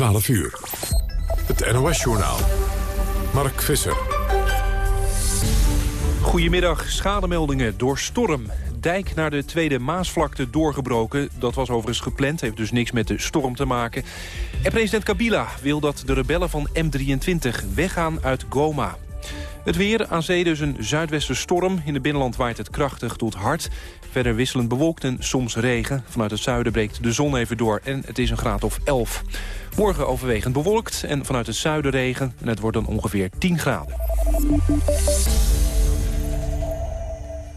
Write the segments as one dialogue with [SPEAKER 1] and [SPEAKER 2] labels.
[SPEAKER 1] 12 uur. Het NOS-journaal. Mark Visser.
[SPEAKER 2] Goedemiddag. Schademeldingen door storm. Dijk naar de Tweede Maasvlakte doorgebroken. Dat was overigens gepland, heeft dus niks met de storm te maken. En president Kabila wil dat de rebellen van M23 weggaan uit Goma. Het weer, aan zee dus een zuidwestenstorm. In het binnenland waait het krachtig tot hard. Verder wisselend bewolkt en soms regen. Vanuit het zuiden breekt de zon even door en het is een graad of 11. Morgen overwegend bewolkt en vanuit het zuiden regen. En het wordt dan ongeveer 10 graden.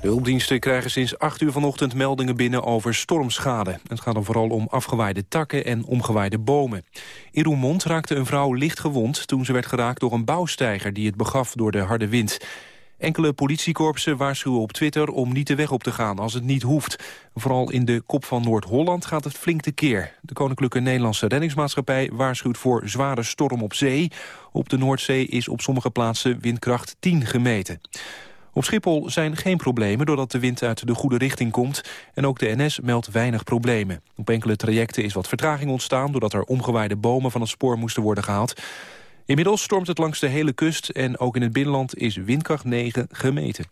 [SPEAKER 2] De hulpdiensten krijgen sinds 8 uur vanochtend meldingen binnen over stormschade. Het gaat dan vooral om afgewaaide takken en omgewaaide bomen. In Roermond raakte een vrouw licht gewond toen ze werd geraakt door een bouwsteiger die het begaf door de harde wind. Enkele politiekorpsen waarschuwen op Twitter om niet de weg op te gaan als het niet hoeft. Vooral in de kop van Noord-Holland gaat het flink tekeer. De Koninklijke Nederlandse Reddingsmaatschappij waarschuwt voor zware storm op zee. Op de Noordzee is op sommige plaatsen windkracht 10 gemeten. Op Schiphol zijn geen problemen doordat de wind uit de goede richting komt. En ook de NS meldt weinig problemen. Op enkele trajecten is wat vertraging ontstaan... doordat er omgewaaide bomen van het spoor moesten worden gehaald. Inmiddels stormt het langs de hele kust... en ook in het binnenland is windkracht 9 gemeten.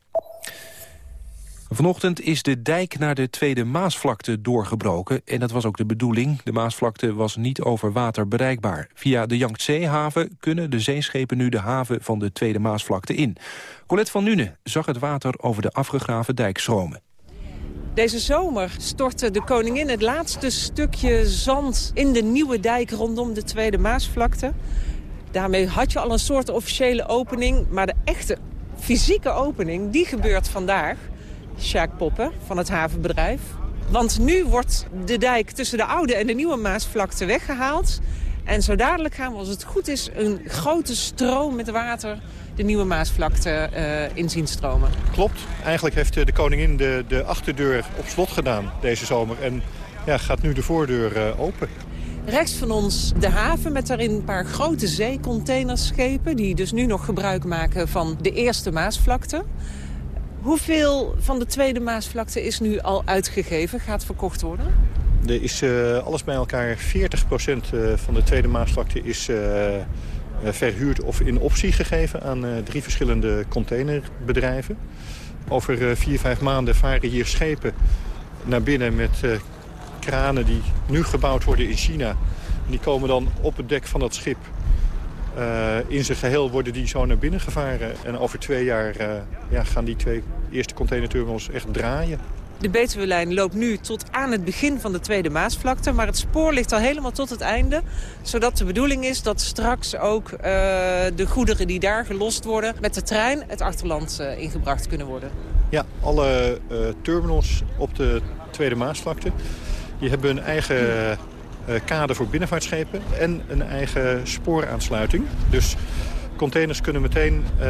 [SPEAKER 2] Vanochtend is de dijk naar de Tweede Maasvlakte doorgebroken. En dat was ook de bedoeling. De Maasvlakte was niet over water bereikbaar. Via de Yangtze-haven kunnen de zeeschepen nu de haven van de Tweede Maasvlakte in. Colette van Nune zag het water over de afgegraven dijk stromen.
[SPEAKER 3] Deze zomer stortte de koningin het laatste stukje zand in de nieuwe dijk rondom de Tweede Maasvlakte. Daarmee had je al een soort officiële opening, maar de echte fysieke opening, die gebeurt vandaag. Sjaak Poppen van het havenbedrijf. Want nu wordt de dijk tussen de oude en de nieuwe Maasvlakte weggehaald. En zo dadelijk gaan we, als het goed is, een grote stroom met water de nieuwe Maasvlakte uh, in zien stromen.
[SPEAKER 4] Klopt. Eigenlijk heeft de koningin de, de achterdeur op slot gedaan deze zomer. En ja, gaat nu de voordeur uh, open.
[SPEAKER 3] Rechts van ons de haven met daarin een paar grote zeecontainerschepen... die dus nu nog gebruik maken van de eerste Maasvlakte. Hoeveel van de tweede Maasvlakte is nu al uitgegeven, gaat verkocht worden?
[SPEAKER 4] Er is uh, alles bij elkaar 40% van de tweede Maasvlakte is uh, verhuurd of in optie gegeven aan drie verschillende containerbedrijven. Over vier, vijf maanden varen hier schepen naar binnen met kranen die nu gebouwd worden in China. Die komen dan op het dek van dat schip. Uh, in zijn geheel worden die zo naar binnen gevaren. En over twee jaar uh, ja, gaan die twee eerste containerterminals echt draaien.
[SPEAKER 3] De Betuwe-lijn loopt nu tot aan het begin van de Tweede Maasvlakte. Maar het spoor ligt al helemaal tot het einde. Zodat de bedoeling is dat straks ook uh, de goederen die daar gelost worden... met de trein het achterland ingebracht kunnen worden.
[SPEAKER 4] Ja, alle terminals op de Tweede Maasvlakte... die hebben een eigen kader voor binnenvaartschepen... en een eigen spooraansluiting. Dus containers kunnen meteen uh,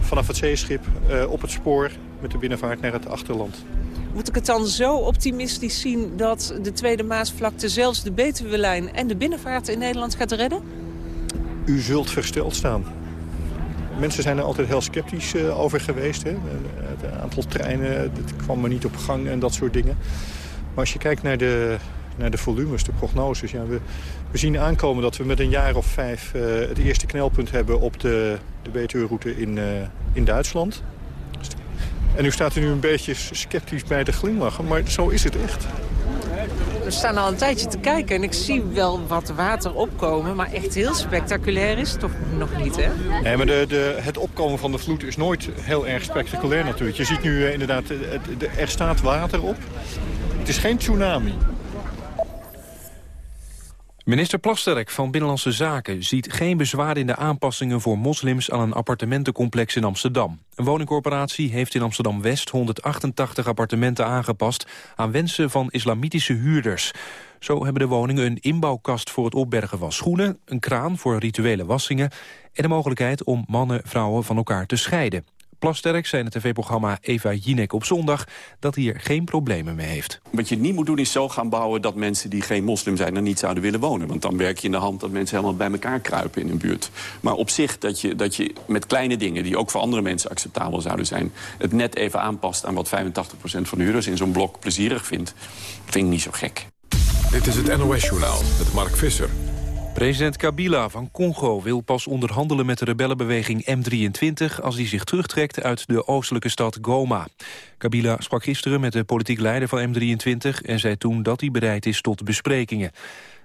[SPEAKER 4] vanaf het zeeschip uh, op het spoor... met de binnenvaart naar het achterland.
[SPEAKER 3] Moet ik het dan zo optimistisch zien dat de Tweede Maasvlakte... zelfs de Betuwe-lijn en de binnenvaart in Nederland gaat redden?
[SPEAKER 4] U zult versteld staan. Mensen zijn er altijd heel sceptisch over geweest. Hè? Het aantal treinen het kwam maar niet op gang en dat soort dingen. Maar als je kijkt naar de, naar de volumes, de prognoses... Ja, we, we zien aankomen dat we met een jaar of vijf uh, het eerste knelpunt hebben... op de, de Betuwe-route in, uh, in Duitsland. En u staat er nu een beetje sceptisch bij te glimlachen, maar zo is het echt.
[SPEAKER 3] We staan al een tijdje te kijken en ik zie wel wat water opkomen. Maar echt heel spectaculair is het toch nog niet, hè?
[SPEAKER 4] Nee, maar de, de, het opkomen van de vloed is nooit heel erg spectaculair natuurlijk. Je ziet nu uh, inderdaad, er staat water op. Het is geen tsunami.
[SPEAKER 2] Minister Plasterk van Binnenlandse Zaken ziet geen bezwaar in de aanpassingen voor moslims aan een appartementencomplex in Amsterdam. Een woningcorporatie heeft in Amsterdam-West 188 appartementen aangepast aan wensen van islamitische huurders. Zo hebben de woningen een inbouwkast voor het opbergen van schoenen, een kraan voor rituele wassingen en de mogelijkheid om mannen vrouwen van elkaar te scheiden. Plasterk zei in het tv-programma Eva Jinek op zondag... dat hij er geen problemen mee heeft.
[SPEAKER 5] Wat je niet moet doen is zo gaan bouwen dat mensen die geen moslim zijn... er niet zouden willen wonen. Want dan werk je in de hand dat mensen helemaal bij elkaar kruipen in een buurt. Maar op zich dat je, dat je met kleine dingen die ook voor andere mensen acceptabel zouden zijn... het net even aanpast aan wat 85% van de huurders in zo'n blok plezierig vindt... vind ik niet zo gek.
[SPEAKER 1] Dit is het NOS-journaal met Mark Visser.
[SPEAKER 2] President Kabila van Congo wil pas onderhandelen met de rebellenbeweging M23... als hij zich terugtrekt uit de oostelijke stad Goma. Kabila sprak gisteren met de politiek leider van M23... en zei toen dat hij bereid is tot besprekingen.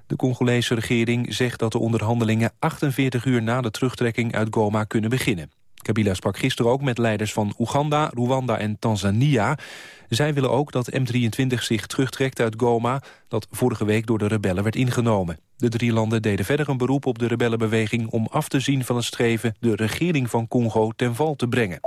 [SPEAKER 2] De Congolese regering zegt dat de onderhandelingen 48 uur na de terugtrekking uit Goma kunnen beginnen. Kabila sprak gisteren ook met leiders van Oeganda, Rwanda en Tanzania. Zij willen ook dat M23 zich terugtrekt uit Goma... dat vorige week door de rebellen werd ingenomen. De drie landen deden verder een beroep op de rebellenbeweging... om af te zien van het streven de regering van Congo ten val te brengen.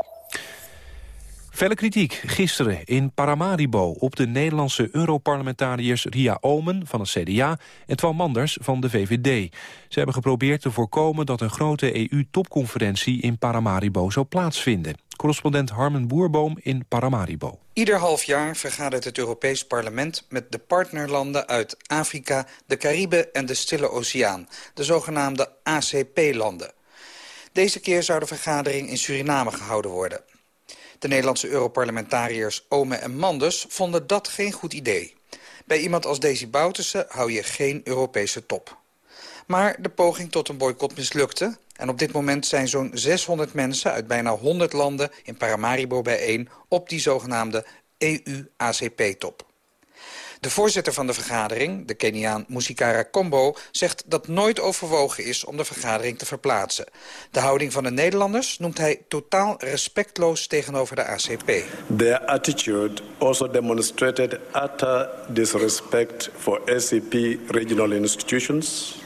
[SPEAKER 2] Felle kritiek gisteren in Paramaribo op de Nederlandse Europarlementariërs Ria Omen van het CDA en Twan Manders van de VVD. Ze hebben geprobeerd te voorkomen dat een grote EU-topconferentie in Paramaribo zou plaatsvinden. Correspondent Harmen Boerboom in Paramaribo.
[SPEAKER 6] Ieder half jaar vergadert het Europees Parlement met de partnerlanden uit Afrika, de Cariben en de Stille Oceaan, de zogenaamde ACP-landen. Deze keer zou de vergadering in Suriname gehouden worden. De Nederlandse Europarlementariërs Ome en Manders vonden dat geen goed idee. Bij iemand als Daisy Bouterse hou je geen Europese top. Maar de poging tot een boycott mislukte... en op dit moment zijn zo'n 600 mensen uit bijna 100 landen in Paramaribo bijeen... op die zogenaamde EU-ACP-top. De voorzitter van de vergadering, de Keniaan Musikara Kombo... zegt dat nooit overwogen is om de vergadering te verplaatsen. De houding van de Nederlanders noemt hij totaal respectloos tegenover de ACP.
[SPEAKER 7] Their attitude also demonstrated utter disrespect for ACP regional institutions.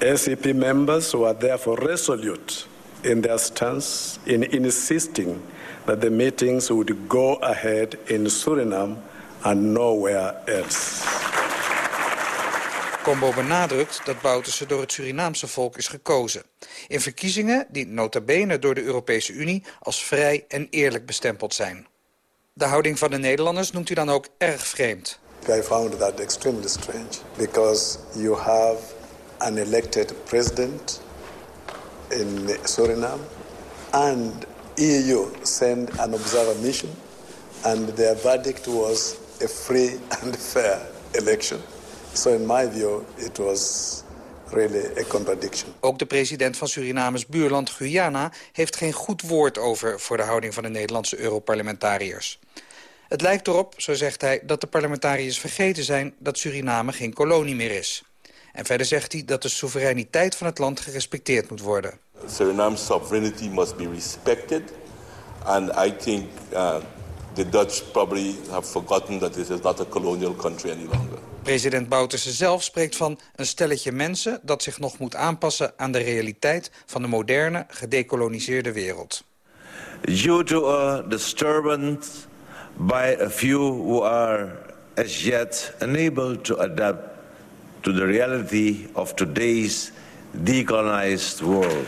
[SPEAKER 7] ACP members were therefore resolute in their stance in insisting that the meetings would go ahead in Suriname and nowhere else.
[SPEAKER 6] Combo benadrukt dat Bouterse door het Surinaamse volk is gekozen. In verkiezingen die nota bene door de Europese Unie als vrij en eerlijk bestempeld zijn. De houding van de Nederlanders noemt u dan ook erg vreemd.
[SPEAKER 7] I found that extremely strange because you have an elected president in Suriname and EU send an observer and their verdict was a free and fair election. So in my view, it was really a contradiction.
[SPEAKER 6] Ook de president van Surinames buurland Guyana heeft geen goed woord over voor de houding van de Nederlandse Europarlementariërs. Het lijkt erop, zo zegt hij, dat de parlementariërs vergeten zijn dat Suriname geen kolonie meer is. En verder zegt hij dat de soevereiniteit van het land gerespecteerd moet worden.
[SPEAKER 8] Suriname's sovereignty must be respected. And I think uh, the Dutch probably have forgotten that this is not a colonial country any longer.
[SPEAKER 6] President Bouterse zelf spreekt van een stelletje mensen... dat zich nog moet aanpassen aan de realiteit van de moderne, gedecoloniseerde wereld.
[SPEAKER 9] Due to a disturbance by a few who are as yet unable to adapt to the reality of today's decolonized world.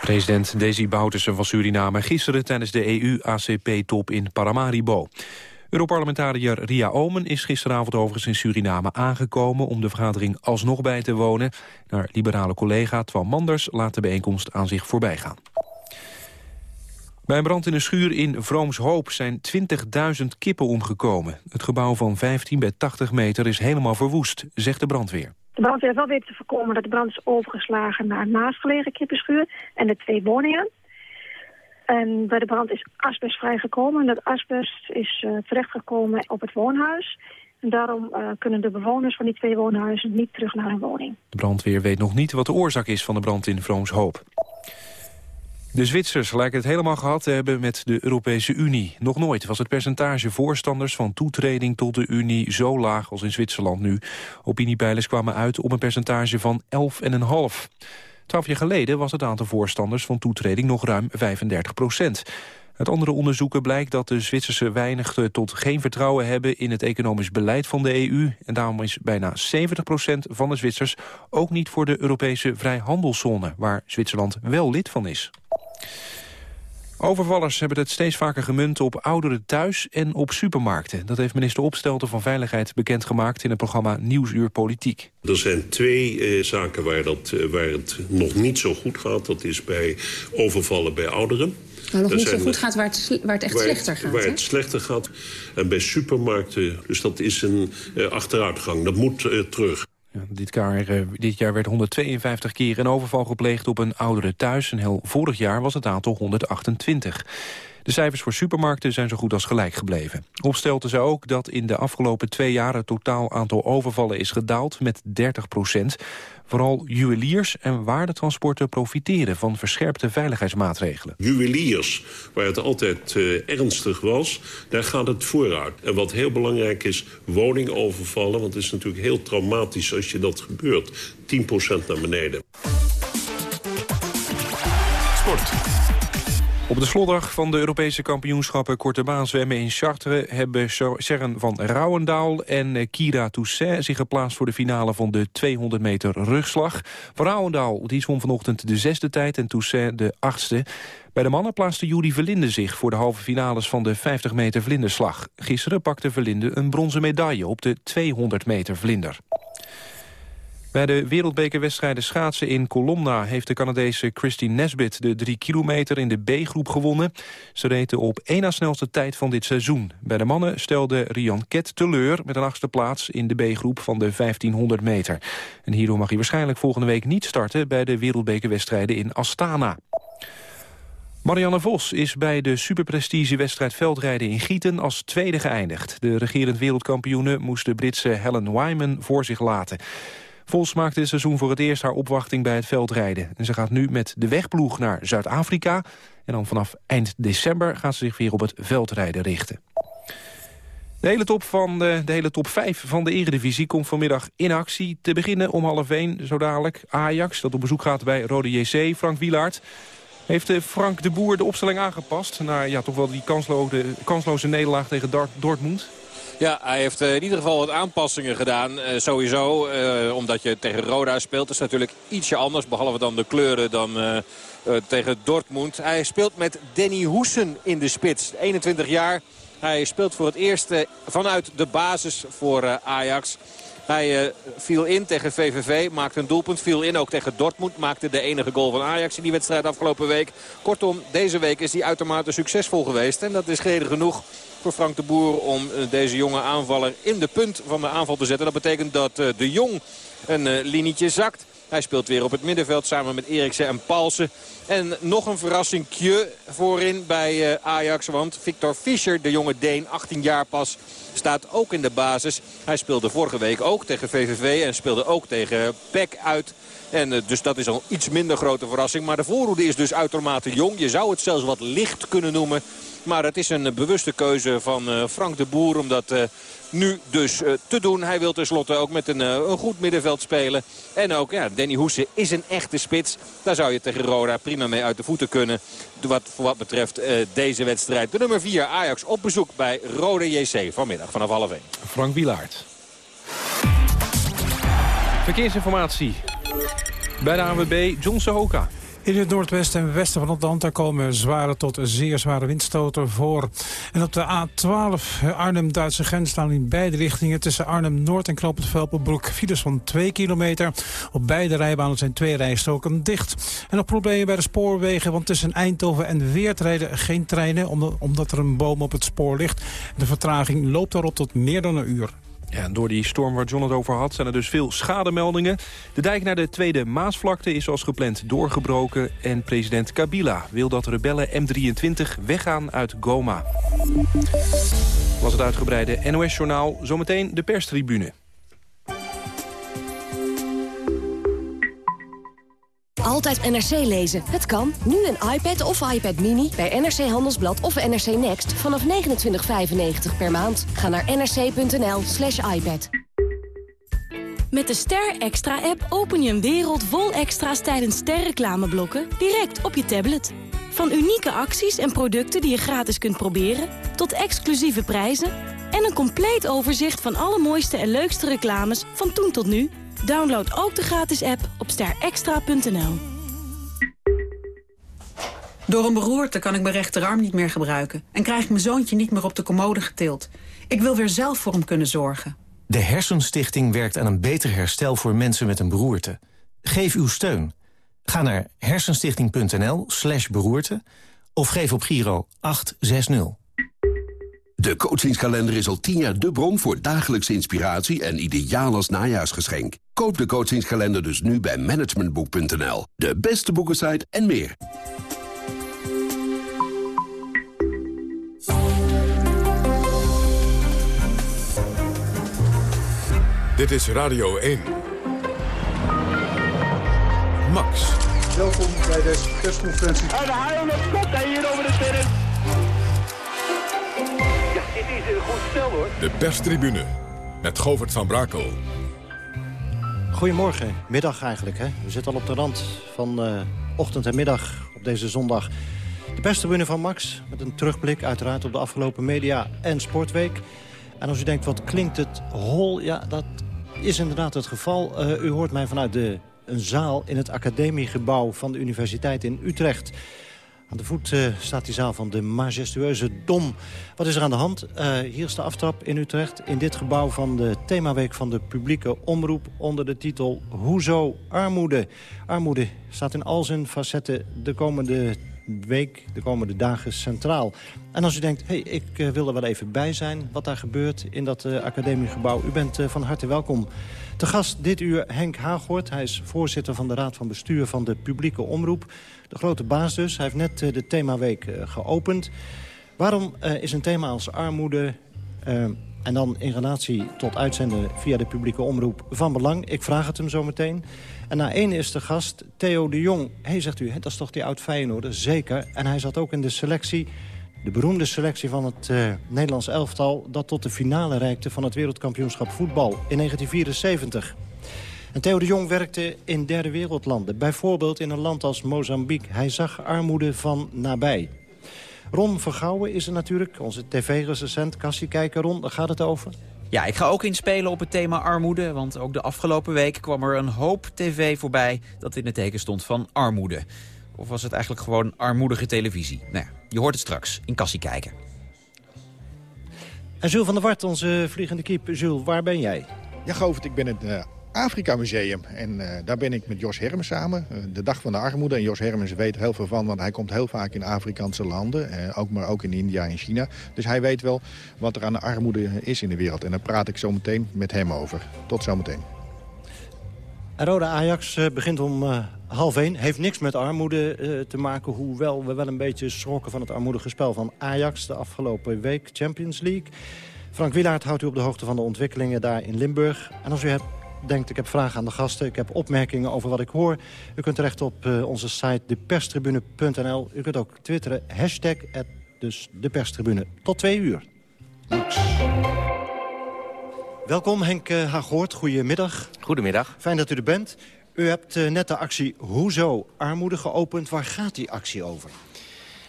[SPEAKER 2] President Desi Bouterse van Suriname gisteren tijdens de EU-ACP-top in Paramaribo. Europarlementariër Ria Omen is gisteravond overigens in Suriname aangekomen om de vergadering alsnog bij te wonen. Naar liberale collega Twan Manders laat de bijeenkomst aan zich voorbij gaan. Bij een brand in een schuur in Vroomshoop zijn 20.000 kippen omgekomen. Het gebouw van 15 bij 80 meter is helemaal verwoest, zegt de brandweer.
[SPEAKER 10] De brandweer heeft wel weten te voorkomen dat de brand is overgeslagen naar een naastgelegen kippenschuur en de twee woningen. En bij de brand is asbest vrijgekomen. En dat asbest is uh, terechtgekomen op het woonhuis. En daarom uh, kunnen de bewoners van die twee woonhuizen niet terug naar hun woning.
[SPEAKER 2] De brandweer weet nog niet wat de oorzaak is van de brand in Vroomshoop. De Zwitsers lijken het helemaal gehad te hebben met de Europese Unie. Nog nooit was het percentage voorstanders van toetreding tot de Unie zo laag als in Zwitserland nu. Opiniepeilers kwamen uit op een percentage van 11,5. Twaalf jaar geleden was het aantal voorstanders van toetreding nog ruim 35 procent. Uit andere onderzoeken blijkt dat de Zwitsers weinig tot geen vertrouwen hebben in het economisch beleid van de EU. En daarom is bijna 70 procent van de Zwitsers ook niet voor de Europese vrijhandelszone, waar Zwitserland wel lid van is. Overvallers hebben het steeds vaker gemunt op ouderen thuis en op supermarkten. Dat heeft minister Opstelten van Veiligheid bekendgemaakt in het programma Nieuwsuur Politiek.
[SPEAKER 11] Er zijn twee eh, zaken waar, dat, eh, waar het nog niet zo goed gaat. Dat is bij overvallen bij ouderen.
[SPEAKER 12] Nou, nog niet zo goed gaat waar het, waar het echt
[SPEAKER 11] waar
[SPEAKER 12] slechter gaat.
[SPEAKER 11] Waar het slechter gaat. En bij supermarkten, dus dat is een uh, achteruitgang. Dat moet uh, terug.
[SPEAKER 2] Dit jaar, dit jaar werd 152 keer een overval gepleegd op een oudere thuis. En heel vorig jaar was het aantal 128. De cijfers voor supermarkten zijn zo goed als gelijk gebleven. Opstelten ze ook dat in de afgelopen twee jaar... het totaal aantal overvallen is gedaald met 30 procent. Vooral juweliers en waardetransporten profiteren van verscherpte veiligheidsmaatregelen.
[SPEAKER 11] Juweliers, waar het altijd uh, ernstig was, daar gaat het vooruit. En wat heel belangrijk is, woningovervallen. Want het is natuurlijk heel traumatisch als je dat gebeurt. 10% naar beneden.
[SPEAKER 2] Sport. Op de slotdag van de Europese kampioenschappen korte baan zwemmen in Chartres... hebben Serren van Rouwendaal en eh, Kira Toussaint zich geplaatst voor de finale van de 200 meter rugslag. Van Rouwendaal die zwom vanochtend de zesde tijd en Toussaint de achtste. Bij de mannen plaatste Juri Verlinde zich voor de halve finales van de 50 meter vlinderslag. Gisteren pakte Verlinde een bronzen medaille op de 200 meter vlinder. Bij de wereldbekerwedstrijden schaatsen in Colomna... heeft de Canadese Christine Nesbitt de 3 kilometer in de B-groep gewonnen. Ze reden op één na snelste tijd van dit seizoen. Bij de mannen stelde Rian Ket teleur met een achtste plaats... in de B-groep van de 1500 meter. En hierdoor mag hij waarschijnlijk volgende week niet starten... bij de wereldbekerwedstrijden in Astana. Marianne Vos is bij de superprestigewedstrijd veldrijden in Gieten als tweede geëindigd. De regerend wereldkampioene moest de Britse Helen Wyman voor zich laten. Vos maakte dit seizoen voor het eerst haar opwachting bij het veldrijden. En ze gaat nu met de wegploeg naar Zuid-Afrika. En dan vanaf eind december gaat ze zich weer op het veldrijden richten. De hele, top van de, de, hele top 5 van de Eredivisie komt vanmiddag in actie. Te beginnen om half 1, zo dadelijk, Ajax, dat op bezoek gaat bij Rode JC, Frank Wielaert. Heeft eh, Frank de Boer de opstelling aangepast... naar ja, toch wel die kansloze, kansloze nederlaag tegen Dortmund?
[SPEAKER 13] Ja, hij heeft eh, in ieder geval wat aanpassingen gedaan. Uh, sowieso, uh, omdat je tegen Roda speelt. is natuurlijk ietsje anders, behalve dan de kleuren dan tegen Dortmund. Hij speelt met Danny Hoesen in de spits. 21 jaar. Hij speelt voor het eerst vanuit de basis voor Ajax. Hij viel in tegen VVV, maakte een doelpunt. Viel in ook tegen Dortmund, maakte de enige goal van Ajax in die wedstrijd afgelopen week. Kortom, deze week is hij uitermate succesvol geweest. En dat is reden genoeg Frank de Boer om eh, deze jonge aanvaller in de punt van de aanval te zetten. Dat betekent dat eh, de Jong een eh, linietje zakt. Hij speelt weer op het middenveld samen met Eriksen en Paulsen. En nog een verrassingje voorin bij Ajax. Want Victor Fischer, de jonge Deen, 18 jaar pas, staat ook in de basis. Hij speelde vorige week ook tegen VVV en speelde ook tegen PEC uit. En dus dat is al iets minder grote verrassing. Maar de voorhoede is dus uitermate jong. Je zou het zelfs wat licht kunnen noemen. Maar het is een bewuste keuze van eh, Frank de Boer om dat eh, nu dus eh, te doen. Hij wil tenslotte ook met een, een goed middenveld spelen. En ook ja, Danny Hoese is een echte spits. Daar zou je tegen Roda prima mee uit de voeten kunnen. Wat, voor wat betreft deze wedstrijd. De nummer 4 Ajax op bezoek bij Roda JC vanmiddag vanaf half 1.
[SPEAKER 2] Frank Wilaert. Verkeersinformatie. Bij de ANWB John Sohoka.
[SPEAKER 14] In het noordwesten en westen van daar komen zware tot zeer zware windstoten voor. En op de A12 Arnhem-Duitse grens staan in beide richtingen... tussen Arnhem-Noord en Knoop Velpenbroek files van 2 kilometer. Op beide rijbanen zijn twee rijstoken dicht. En nog problemen bij de spoorwegen, want tussen Eindhoven en Weert rijden geen treinen... omdat er een boom op het spoor ligt. De vertraging loopt daarop tot meer dan een uur.
[SPEAKER 2] Ja, door die storm waar John het over had zijn er dus veel schademeldingen. De dijk naar de Tweede Maasvlakte is als gepland doorgebroken... en president Kabila wil dat rebellen M23 weggaan uit Goma. Was het uitgebreide NOS-journaal, zometeen de perstribune.
[SPEAKER 15] Altijd NRC lezen. Het kan. Nu een iPad of iPad Mini bij NRC Handelsblad of NRC Next vanaf 29,95 per maand. Ga naar nrc.nl slash iPad.
[SPEAKER 16] Met de Ster Extra-app open je een wereld vol extra's tijdens sterreclameblokken direct op je tablet. Van unieke acties en producten die je gratis kunt proberen, tot exclusieve prijzen en een compleet overzicht van alle mooiste en leukste reclames van toen tot nu. Download ook de gratis app op sterextra.nl.
[SPEAKER 17] Door een beroerte kan ik mijn rechterarm niet meer gebruiken... en krijg ik mijn zoontje niet meer op de commode getild. Ik wil weer zelf voor hem kunnen zorgen.
[SPEAKER 18] De Hersenstichting werkt aan een beter herstel voor mensen met een beroerte. Geef uw steun. Ga naar hersenstichting.nl slash beroerte... of geef op Giro 860.
[SPEAKER 19] De coachingskalender is al tien jaar de bron voor dagelijkse inspiratie... en ideaal als najaarsgeschenk. Koop de coachingskalender dus nu bij managementboek.nl. De beste boekensite en meer.
[SPEAKER 1] Dit is Radio 1. Max.
[SPEAKER 20] Welkom bij deze persconferentie.
[SPEAKER 21] En de haal hij hier over de terrein. Ja, dit is een goed spel hoor.
[SPEAKER 1] De perstribune met Govert van Brakel.
[SPEAKER 22] Goedemorgen, middag eigenlijk. Hè? We zitten al op de rand van uh, ochtend en middag op deze zondag. De perstribune van Max, met een terugblik uiteraard op de afgelopen media- en sportweek. En als u denkt, wat klinkt het hol? Ja, dat is inderdaad het geval. Uh, u hoort mij vanuit de, een zaal in het academiegebouw van de Universiteit in Utrecht. Aan de voet uh, staat die zaal van de majestueuze Dom. Wat is er aan de hand? Uh, hier is de aftrap in Utrecht. In dit gebouw van de themaweek van de publieke omroep... onder de titel Hoezo armoede? Armoede staat in al zijn facetten de komende week, de komende dagen centraal. En als u denkt, hey, ik uh, wil er wel even bij zijn... wat daar gebeurt in dat academiegebouw... u bent van harte welkom. Te gast dit uur Henk Haaghoort. Hij is voorzitter van de Raad van Bestuur van de Publieke Omroep. De grote baas dus. Hij heeft net de themaweek geopend. Waarom is een thema als armoede... en dan in relatie tot uitzenden via de publieke omroep van belang? Ik vraag het hem zo meteen. En na één is de gast Theo de Jong. Hé, zegt u, dat is toch die oud Feyenoorder? Zeker. En hij zat ook in de selectie, de beroemde selectie van het uh, Nederlands elftal... dat tot de finale reikte van het wereldkampioenschap voetbal in 1974. En Theo de Jong werkte in derde wereldlanden. Bijvoorbeeld in een land als Mozambique. Hij zag armoede van nabij. Ron Vergouwen is er natuurlijk, onze tv-recensent. Kassie kijken, Ron, daar gaat het over.
[SPEAKER 23] Ja, ik ga ook inspelen op het thema armoede, want ook de afgelopen week kwam er een hoop tv voorbij dat in het teken stond van armoede. Of was het eigenlijk gewoon armoedige televisie? Nou ja, je hoort het straks in Kassie kijken.
[SPEAKER 22] En Jules van der Wart, onze vliegende kiep. Jules, waar ben jij?
[SPEAKER 24] Ja, Govert, ik ben het uh, Afrika Museum. En uh, daar ben ik met Jos Hermens samen. Uh, de dag van de armoede. En Jos Hermens weet er heel veel van, want hij komt heel vaak in Afrikaanse landen. ook, maar ook in India en China. Dus hij weet wel wat er aan de armoede is in de wereld. En daar praat ik zo meteen met hem over. Tot zometeen.
[SPEAKER 22] Rode Ajax begint om half één. Heeft niks met armoede te maken. Hoewel we wel een beetje schrokken van het armoedige spel van Ajax de afgelopen week. Champions League. Frank Wielaert houdt u op de hoogte van de ontwikkelingen daar in Limburg. En als u hebt denkt, ik heb vragen aan de gasten, ik heb opmerkingen over wat ik hoor. U kunt terecht op uh, onze site deperstribune.nl. U kunt ook twitteren, hashtag, dus de perstribune. Tot twee uur. Welkom Henk uh, Hagoort, goedemiddag.
[SPEAKER 25] Goedemiddag.
[SPEAKER 22] Fijn dat u er bent. U hebt uh, net de actie Hoezo Armoede geopend. Waar gaat die actie over?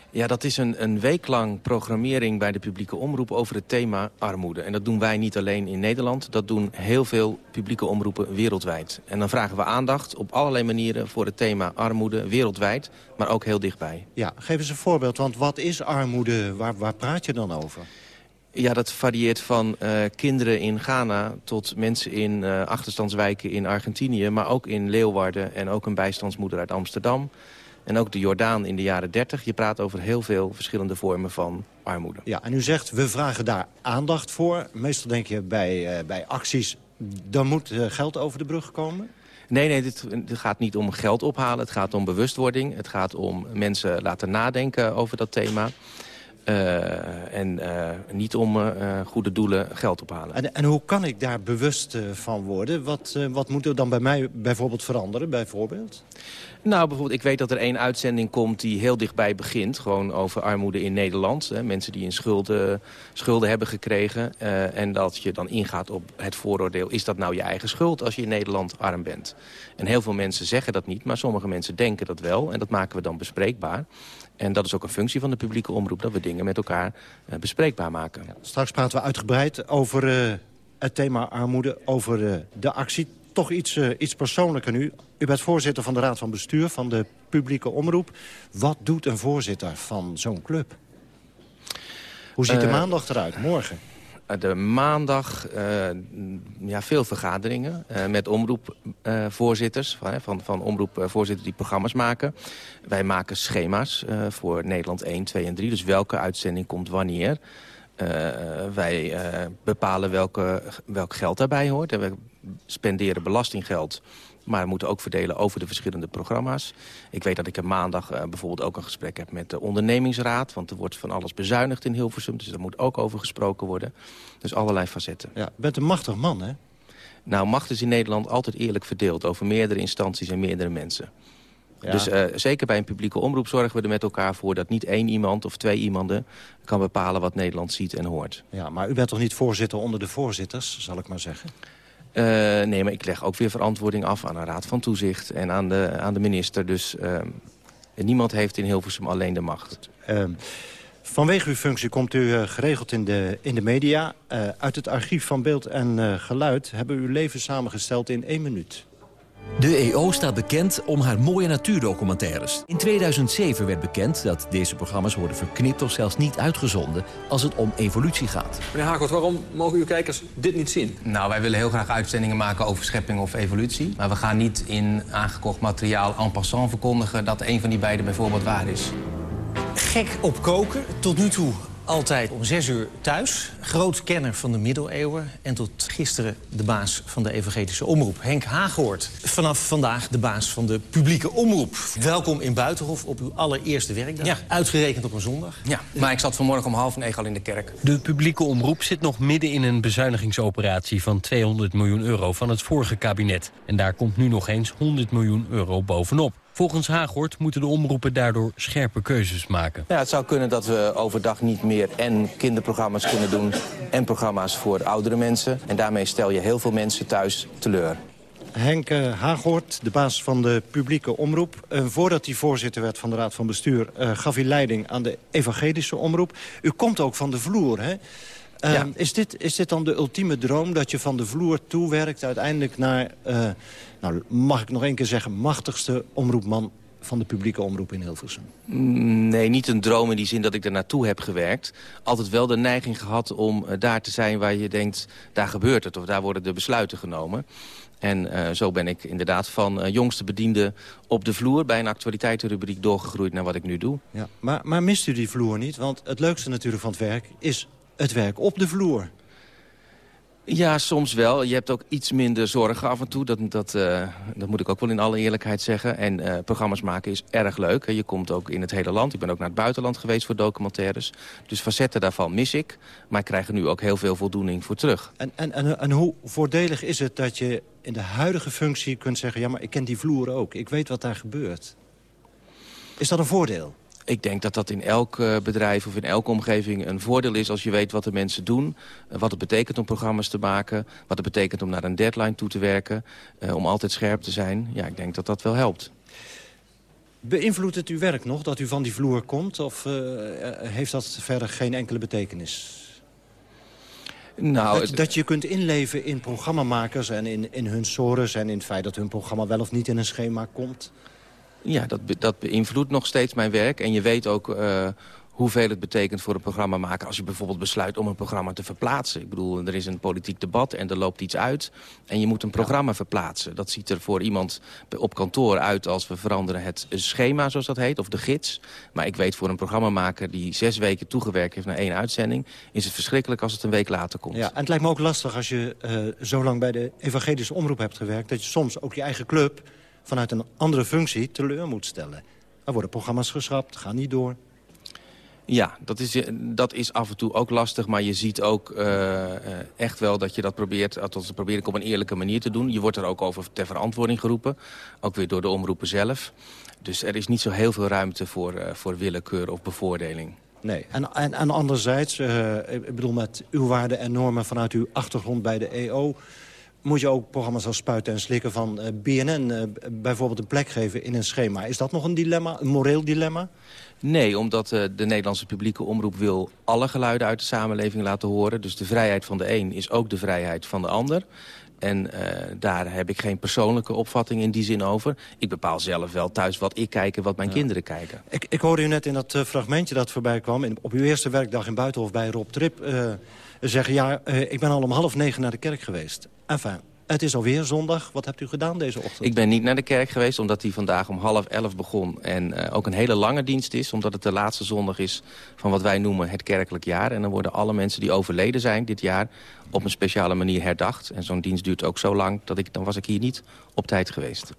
[SPEAKER 25] Ja, dat is een, een week lang programmering bij de publieke omroep over het thema armoede. En dat doen wij niet alleen in Nederland, dat doen heel veel publieke omroepen wereldwijd. En dan vragen we aandacht op allerlei manieren voor het thema armoede wereldwijd, maar ook heel dichtbij.
[SPEAKER 22] Ja, geef eens een voorbeeld, want wat is armoede? Waar, waar praat je dan over?
[SPEAKER 25] Ja, dat varieert van uh, kinderen in Ghana tot mensen in uh, achterstandswijken in Argentinië... maar ook in Leeuwarden en ook een bijstandsmoeder uit Amsterdam... En ook de Jordaan in de jaren 30. Je praat over heel veel verschillende vormen van armoede.
[SPEAKER 22] Ja, en u zegt, we vragen daar aandacht voor. Meestal denk je bij, uh, bij acties, dan moet geld over de brug komen.
[SPEAKER 25] Nee, nee, dit, dit, gaat niet om geld ophalen. Het gaat om bewustwording. Het gaat om mensen laten nadenken over dat thema. Uh, en uh, niet om uh, goede doelen geld ophalen.
[SPEAKER 22] En, en hoe kan ik daar bewust van worden? Wat, wat moet er dan bij mij bijvoorbeeld veranderen, bijvoorbeeld?
[SPEAKER 25] Nou, bijvoorbeeld, ik weet dat er één uitzending komt die heel dichtbij begint. Gewoon over armoede in Nederland. Hè, mensen die in schulden, schulden hebben gekregen. Uh, en dat je dan ingaat op het vooroordeel. Is dat nou je eigen schuld als je in Nederland arm bent? En heel veel mensen zeggen dat niet. Maar sommige mensen denken dat wel. En dat maken we dan bespreekbaar. En dat is ook een functie van de publieke omroep. Dat we dingen met elkaar uh, bespreekbaar maken. Ja,
[SPEAKER 22] straks praten we uitgebreid over uh, het thema armoede. Over de actie toch iets, uh, iets persoonlijker nu. U bent voorzitter van de Raad van Bestuur van de publieke omroep. Wat doet een voorzitter van zo'n club? Hoe ziet de maandag eruit, morgen?
[SPEAKER 25] De maandag, uh, ja, veel vergaderingen met omroepvoorzitters. van, van, van omroepvoorzitters die programma's maken. Wij maken schema's voor Nederland 1, 2 en 3. Dus welke uitzending komt wanneer. wij bepalen welke, welk geld daarbij hoort. En we spenderen belastinggeld maar moeten ook verdelen over de verschillende programma's. Ik weet dat ik er maandag uh, bijvoorbeeld ook een gesprek heb met de ondernemingsraad. Want er wordt van alles bezuinigd in Hilversum. Dus daar moet ook over gesproken worden. Dus allerlei facetten.
[SPEAKER 22] Ja, bent een machtig man, hè?
[SPEAKER 25] Nou, macht is in Nederland altijd eerlijk verdeeld... over meerdere instanties en meerdere mensen. Ja. Dus uh, zeker bij een publieke omroep zorgen we er met elkaar voor... dat niet één iemand of twee iemanden kan bepalen wat Nederland ziet en hoort.
[SPEAKER 22] Ja, maar u bent toch niet voorzitter onder de voorzitters, zal ik maar zeggen?
[SPEAKER 25] Uh, nee, maar ik leg ook weer verantwoording af aan een raad van toezicht... en aan de, aan de minister. Dus uh, niemand heeft in Hilversum alleen de macht.
[SPEAKER 22] Uh, vanwege uw functie komt u geregeld in de, in de media. uit het archief van beeld en geluid hebben u uw leven samengesteld in één minuut.
[SPEAKER 26] De EO staat bekend om haar mooie natuurdocumentaires. In 2007 werd bekend dat deze programma's worden verknipt... of zelfs niet uitgezonden als het om evolutie gaat.
[SPEAKER 27] Meneer Hakort, waarom mogen uw kijkers dit niet zien?
[SPEAKER 28] Nou, wij willen heel graag uitzendingen maken over schepping of evolutie. Maar we gaan niet in aangekocht materiaal en passant verkondigen... dat een van die beiden bijvoorbeeld waar is.
[SPEAKER 29] Gek op koken, tot nu toe altijd om zes uur thuis. Groot kenner van de middeleeuwen. En tot gisteren de baas van de evangelische omroep. Henk Haaghoort. Vanaf vandaag de baas van de publieke omroep. Welkom in Buitenhof op uw allereerste werkdag. Ja. Uitgerekend op een zondag.
[SPEAKER 28] Ja, maar ik zat vanmorgen om half negen al in de kerk.
[SPEAKER 30] De publieke omroep zit nog midden in een bezuinigingsoperatie... van 200 miljoen euro van het vorige kabinet. En daar komt nu nog eens 100 miljoen euro bovenop. Volgens Hagort moeten de omroepen daardoor scherpe keuzes maken.
[SPEAKER 25] Ja, het zou kunnen dat we overdag niet meer en kinderprogramma's kunnen doen... en programma's voor oudere mensen. En daarmee stel je heel veel mensen thuis teleur.
[SPEAKER 22] Henk Hagort, de baas van de publieke omroep. Uh, voordat hij voorzitter werd van de Raad van Bestuur... Uh, gaf hij leiding aan de evangelische omroep. U komt ook van de vloer, hè? Uh, ja. is, dit, is dit dan de ultieme droom dat je van de vloer toewerkt... uiteindelijk naar nou, mag ik nog één keer zeggen, machtigste omroepman van de publieke omroep in Hilversum?
[SPEAKER 25] Nee, niet een droom in die zin dat ik er naartoe heb gewerkt. Altijd wel de neiging gehad om uh, daar te zijn waar je denkt... daar gebeurt het of daar worden de besluiten genomen. En uh, zo ben ik inderdaad van uh, jongste bediende op de vloer... bij een actualiteitenrubriek doorgegroeid naar wat ik nu doe.
[SPEAKER 22] Ja, maar, maar mist u die vloer niet? Want het leukste natuurlijk van het werk is het werk op de vloer.
[SPEAKER 25] Ja, soms wel. Je hebt ook iets minder zorgen af en toe. Dat, dat, uh, dat moet ik ook wel in alle eerlijkheid zeggen. En uh, programma's maken is erg leuk. Je komt ook in het hele land. Ik ben ook naar het buitenland geweest voor documentaires. Dus facetten daarvan mis ik. Maar ik krijg er nu ook heel veel voldoening voor terug.
[SPEAKER 22] En, en, en, en hoe voordelig is het dat je in de huidige functie kunt zeggen... ja, maar ik ken die vloer ook. Ik weet wat daar gebeurt. Is dat een voordeel?
[SPEAKER 25] Ik denk dat dat in elk uh, bedrijf of in elke omgeving een voordeel is... als je weet wat de mensen doen, uh, wat het betekent om programma's te maken... wat het betekent om naar een deadline toe te werken, uh, om altijd scherp te zijn. Ja, ik denk dat dat wel helpt.
[SPEAKER 22] Beïnvloedt het uw werk nog dat u van die vloer komt? Of heeft dat verder geen enkele betekenis?
[SPEAKER 25] Nou,
[SPEAKER 22] dat, dat, je kunt inleven in programmamakers en in, in hun sores... en in het feit dat hun programma wel of niet in een schema komt...
[SPEAKER 25] Ja, dat, be dat beïnvloedt nog steeds mijn werk. En je weet ook uh, hoeveel het betekent voor een programma maken... als je bijvoorbeeld besluit om een programma te verplaatsen. Ik bedoel, er is een politiek debat en er loopt iets uit... en je moet een programma verplaatsen. Dat ziet er voor iemand op kantoor uit als we veranderen het schema, zoals dat heet... of de gids. Maar ik weet voor een programmamaker die zes weken toegewerkt heeft... naar één uitzending, is het verschrikkelijk als het een week later komt.
[SPEAKER 22] Ja, en het lijkt me ook lastig als je uh, zo lang bij de evangelische omroep hebt gewerkt... dat je soms ook je eigen club vanuit een andere functie teleur moet stellen. Er worden programma's geschrapt, gaan niet door.
[SPEAKER 25] Ja, dat is, dat is af en toe ook lastig, maar je ziet ook uh, echt wel dat je dat probeert, althans probeer ik op een eerlijke manier te doen. Je wordt er ook over ter verantwoording geroepen, ook weer door de omroepen zelf. Dus er is niet zo heel veel ruimte voor, uh, voor willekeur of bevoordeling.
[SPEAKER 22] Nee, en, en, en anderzijds, uh, ik bedoel met uw waarden en normen vanuit uw achtergrond bij de EO moet je ook programma's als Spuiten en Slikken van uh, BNN... Uh, bijvoorbeeld een plek geven in een schema. Is dat nog een dilemma, een moreel dilemma?
[SPEAKER 25] Nee, omdat uh, de Nederlandse publieke omroep wil alle geluiden uit de samenleving laten horen. Dus de vrijheid van de een is ook de vrijheid van de ander. En daar heb ik geen persoonlijke opvatting in die zin over. Ik bepaal zelf wel thuis wat ik kijk en wat mijn ja. kinderen kijken.
[SPEAKER 22] Ik, ik hoorde u net in dat fragmentje dat voorbij kwam... In, op uw eerste werkdag in Buitenhof bij Rob Trip zeggen... ja, ik ben al om half negen naar de kerk geweest. Enfin, Het is alweer zondag. Wat hebt u gedaan deze ochtend?
[SPEAKER 25] Ik ben niet naar de kerk geweest, omdat die vandaag om half elf begon. En uh, ook een hele lange dienst is, omdat het de laatste zondag is... van wat wij noemen het kerkelijk jaar. En dan worden alle mensen die overleden zijn dit jaar... op een speciale manier herdacht. En zo'n dienst duurt ook zo lang, dat ik, dan was ik hier niet op tijd geweest.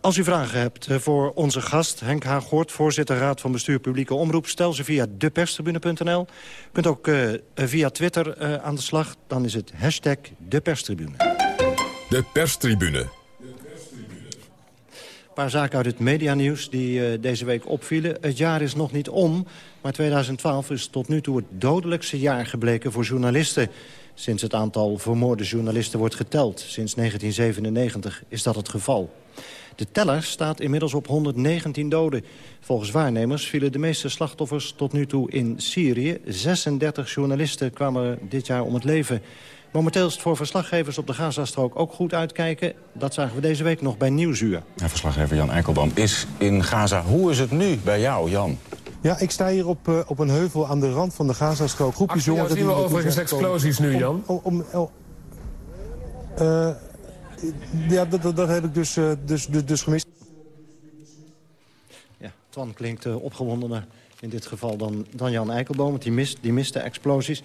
[SPEAKER 22] Als u vragen hebt eh, voor onze gast, Henk Haaghoort... voorzitter Raad van Bestuur Publieke Omroep... stel ze via deperstribune.nl. U kunt ook uh, via Twitter uh, aan de slag. Dan is het hashtag deperstribune.
[SPEAKER 1] De perstribune.
[SPEAKER 22] Een paar zaken uit het medianieuws die uh, deze week opvielen. Het jaar is nog niet om, maar 2012 is tot nu toe het dodelijkste jaar gebleken voor journalisten. Sinds het aantal vermoorde journalisten wordt geteld, sinds 1997, is dat het geval. De teller staat inmiddels op 119 doden. Volgens waarnemers vielen de meeste slachtoffers tot nu toe in Syrië. 36 journalisten kwamen dit jaar om het leven. Momenteel is het voor verslaggevers op de Gazastrook ook goed uitkijken. Dat zagen we deze week nog bij Nieuwsuur.
[SPEAKER 31] Ja, verslaggever Jan Eikelboom is in Gaza. Hoe is het nu bij jou, Jan?
[SPEAKER 32] Ja, ik sta hier op, uh, op een heuvel aan de rand van de Gazastrook. Groepjes jongeren...
[SPEAKER 33] zien we overigens explosies nu, Jan.
[SPEAKER 32] Om, om, om uh, ja, dat, dat, dat, heb ik dus, uh, dus, dus, dus gemist.
[SPEAKER 22] Ja, Twan klinkt opgewondener in dit geval dan, dan Jan Eikelboom. Want die mist, die mist de explosies.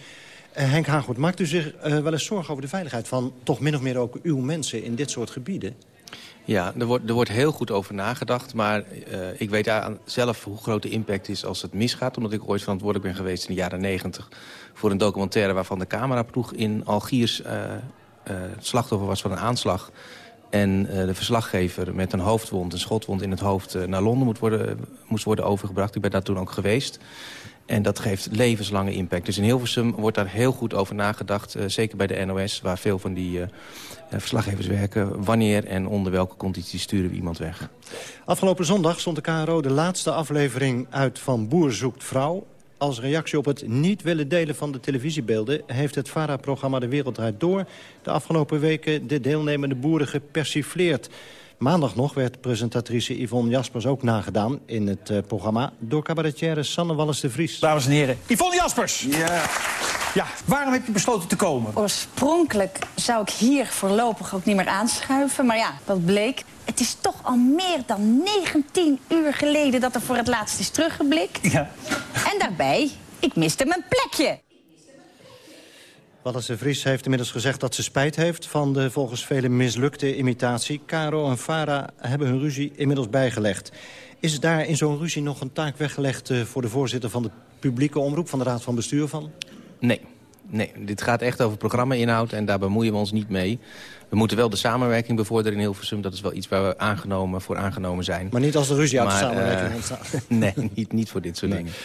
[SPEAKER 22] Uh, Henk Haagwoord, maakt u zich uh, wel eens zorgen over de veiligheid... van toch min of meer ook uw mensen in dit soort gebieden?
[SPEAKER 25] Ja, er wordt, er wordt heel goed over nagedacht. Maar uh, ik weet zelf hoe groot de impact is als het misgaat. Omdat ik ooit verantwoordelijk ben geweest in de jaren negentig... voor een documentaire waarvan de cameraploeg in Algiers... het slachtoffer was van een aanslag. En de verslaggever met een hoofdwond, een schotwond in het hoofd... naar Londen moet worden, moest worden overgebracht. Ik ben daar toen ook geweest. En dat geeft levenslange impact. Dus in Hilversum wordt daar heel goed over nagedacht. Uh, zeker bij de NOS, waar veel van die uh, verslaggevers werken. Wanneer en onder welke condities sturen we iemand weg.
[SPEAKER 22] Afgelopen zondag stond de KRO de laatste aflevering uit van Boer zoekt vrouw. Als reactie op het niet willen delen van de televisiebeelden... heeft het VARA-programma De Wereld Draait Door... de afgelopen weken de deelnemende boeren gepersifleerd... Maandag nog werd presentatrice Yvonne Jaspers ook nagedaan in het uh, programma... door cabaretière Sanne Wallis de Vries.
[SPEAKER 34] Dames en heren, Yvonne Jaspers!
[SPEAKER 22] Ja.
[SPEAKER 34] Ja, waarom heb je besloten te komen?
[SPEAKER 17] Oorspronkelijk zou ik hier voorlopig ook niet meer aanschuiven. Maar ja, wat bleek. Het is toch al meer dan 19 uur geleden dat er voor het laatst is teruggeblikt.
[SPEAKER 34] Ja.
[SPEAKER 17] En daarbij, ik miste mijn plekje.
[SPEAKER 22] Wallis de Vries heeft inmiddels gezegd dat ze spijt heeft... van de volgens velen mislukte imitatie. Caro en Farah hebben hun ruzie inmiddels bijgelegd. Is daar in zo'n ruzie nog een taak weggelegd... Uh, voor de voorzitter van de publieke omroep, van de Raad van Bestuur van?
[SPEAKER 25] Nee. Nee, dit gaat echt over programma-inhoud en daar bemoeien we ons niet mee. We moeten wel de samenwerking bevorderen in Hilversum. Dat is wel iets waar we aangenomen, voor aangenomen zijn.
[SPEAKER 22] Maar niet als de ruzie uit de samenwerking
[SPEAKER 25] uh,
[SPEAKER 22] ontstaat.
[SPEAKER 25] nee, niet, niet voor dit soort nee. dingen.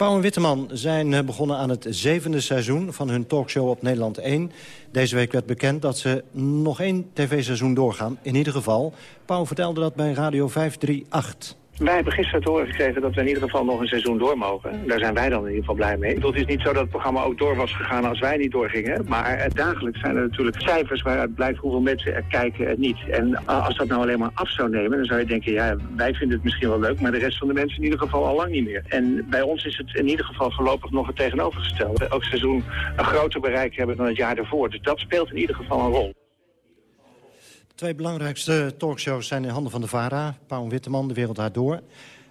[SPEAKER 22] Pauw en Witteman zijn begonnen aan het zevende seizoen van hun talkshow op Nederland 1. Deze week werd bekend dat ze nog één tv-seizoen doorgaan. In ieder geval, Pauw vertelde dat bij Radio 538.
[SPEAKER 35] Wij hebben gisteren te horen gekregen dat we in ieder geval nog een seizoen door mogen. Daar zijn wij dan in ieder geval blij mee. Het is niet zo dat het programma ook door was gegaan als wij niet doorgingen. Maar dagelijks zijn er natuurlijk cijfers waaruit blijkt hoeveel mensen er kijken en niet. En als dat nou alleen maar af zou nemen, dan zou je denken... ja, wij vinden het misschien wel leuk, maar de rest van de mensen in ieder geval al lang niet meer. En bij ons is het in ieder geval voorlopig nog het tegenovergestelde. Elk seizoen een groter bereik hebben dan het jaar ervoor. Dus dat speelt in ieder geval een rol.
[SPEAKER 22] Twee belangrijkste talkshows zijn in handen van de VARA. Pauw Witteman, De Wereld Draait Door.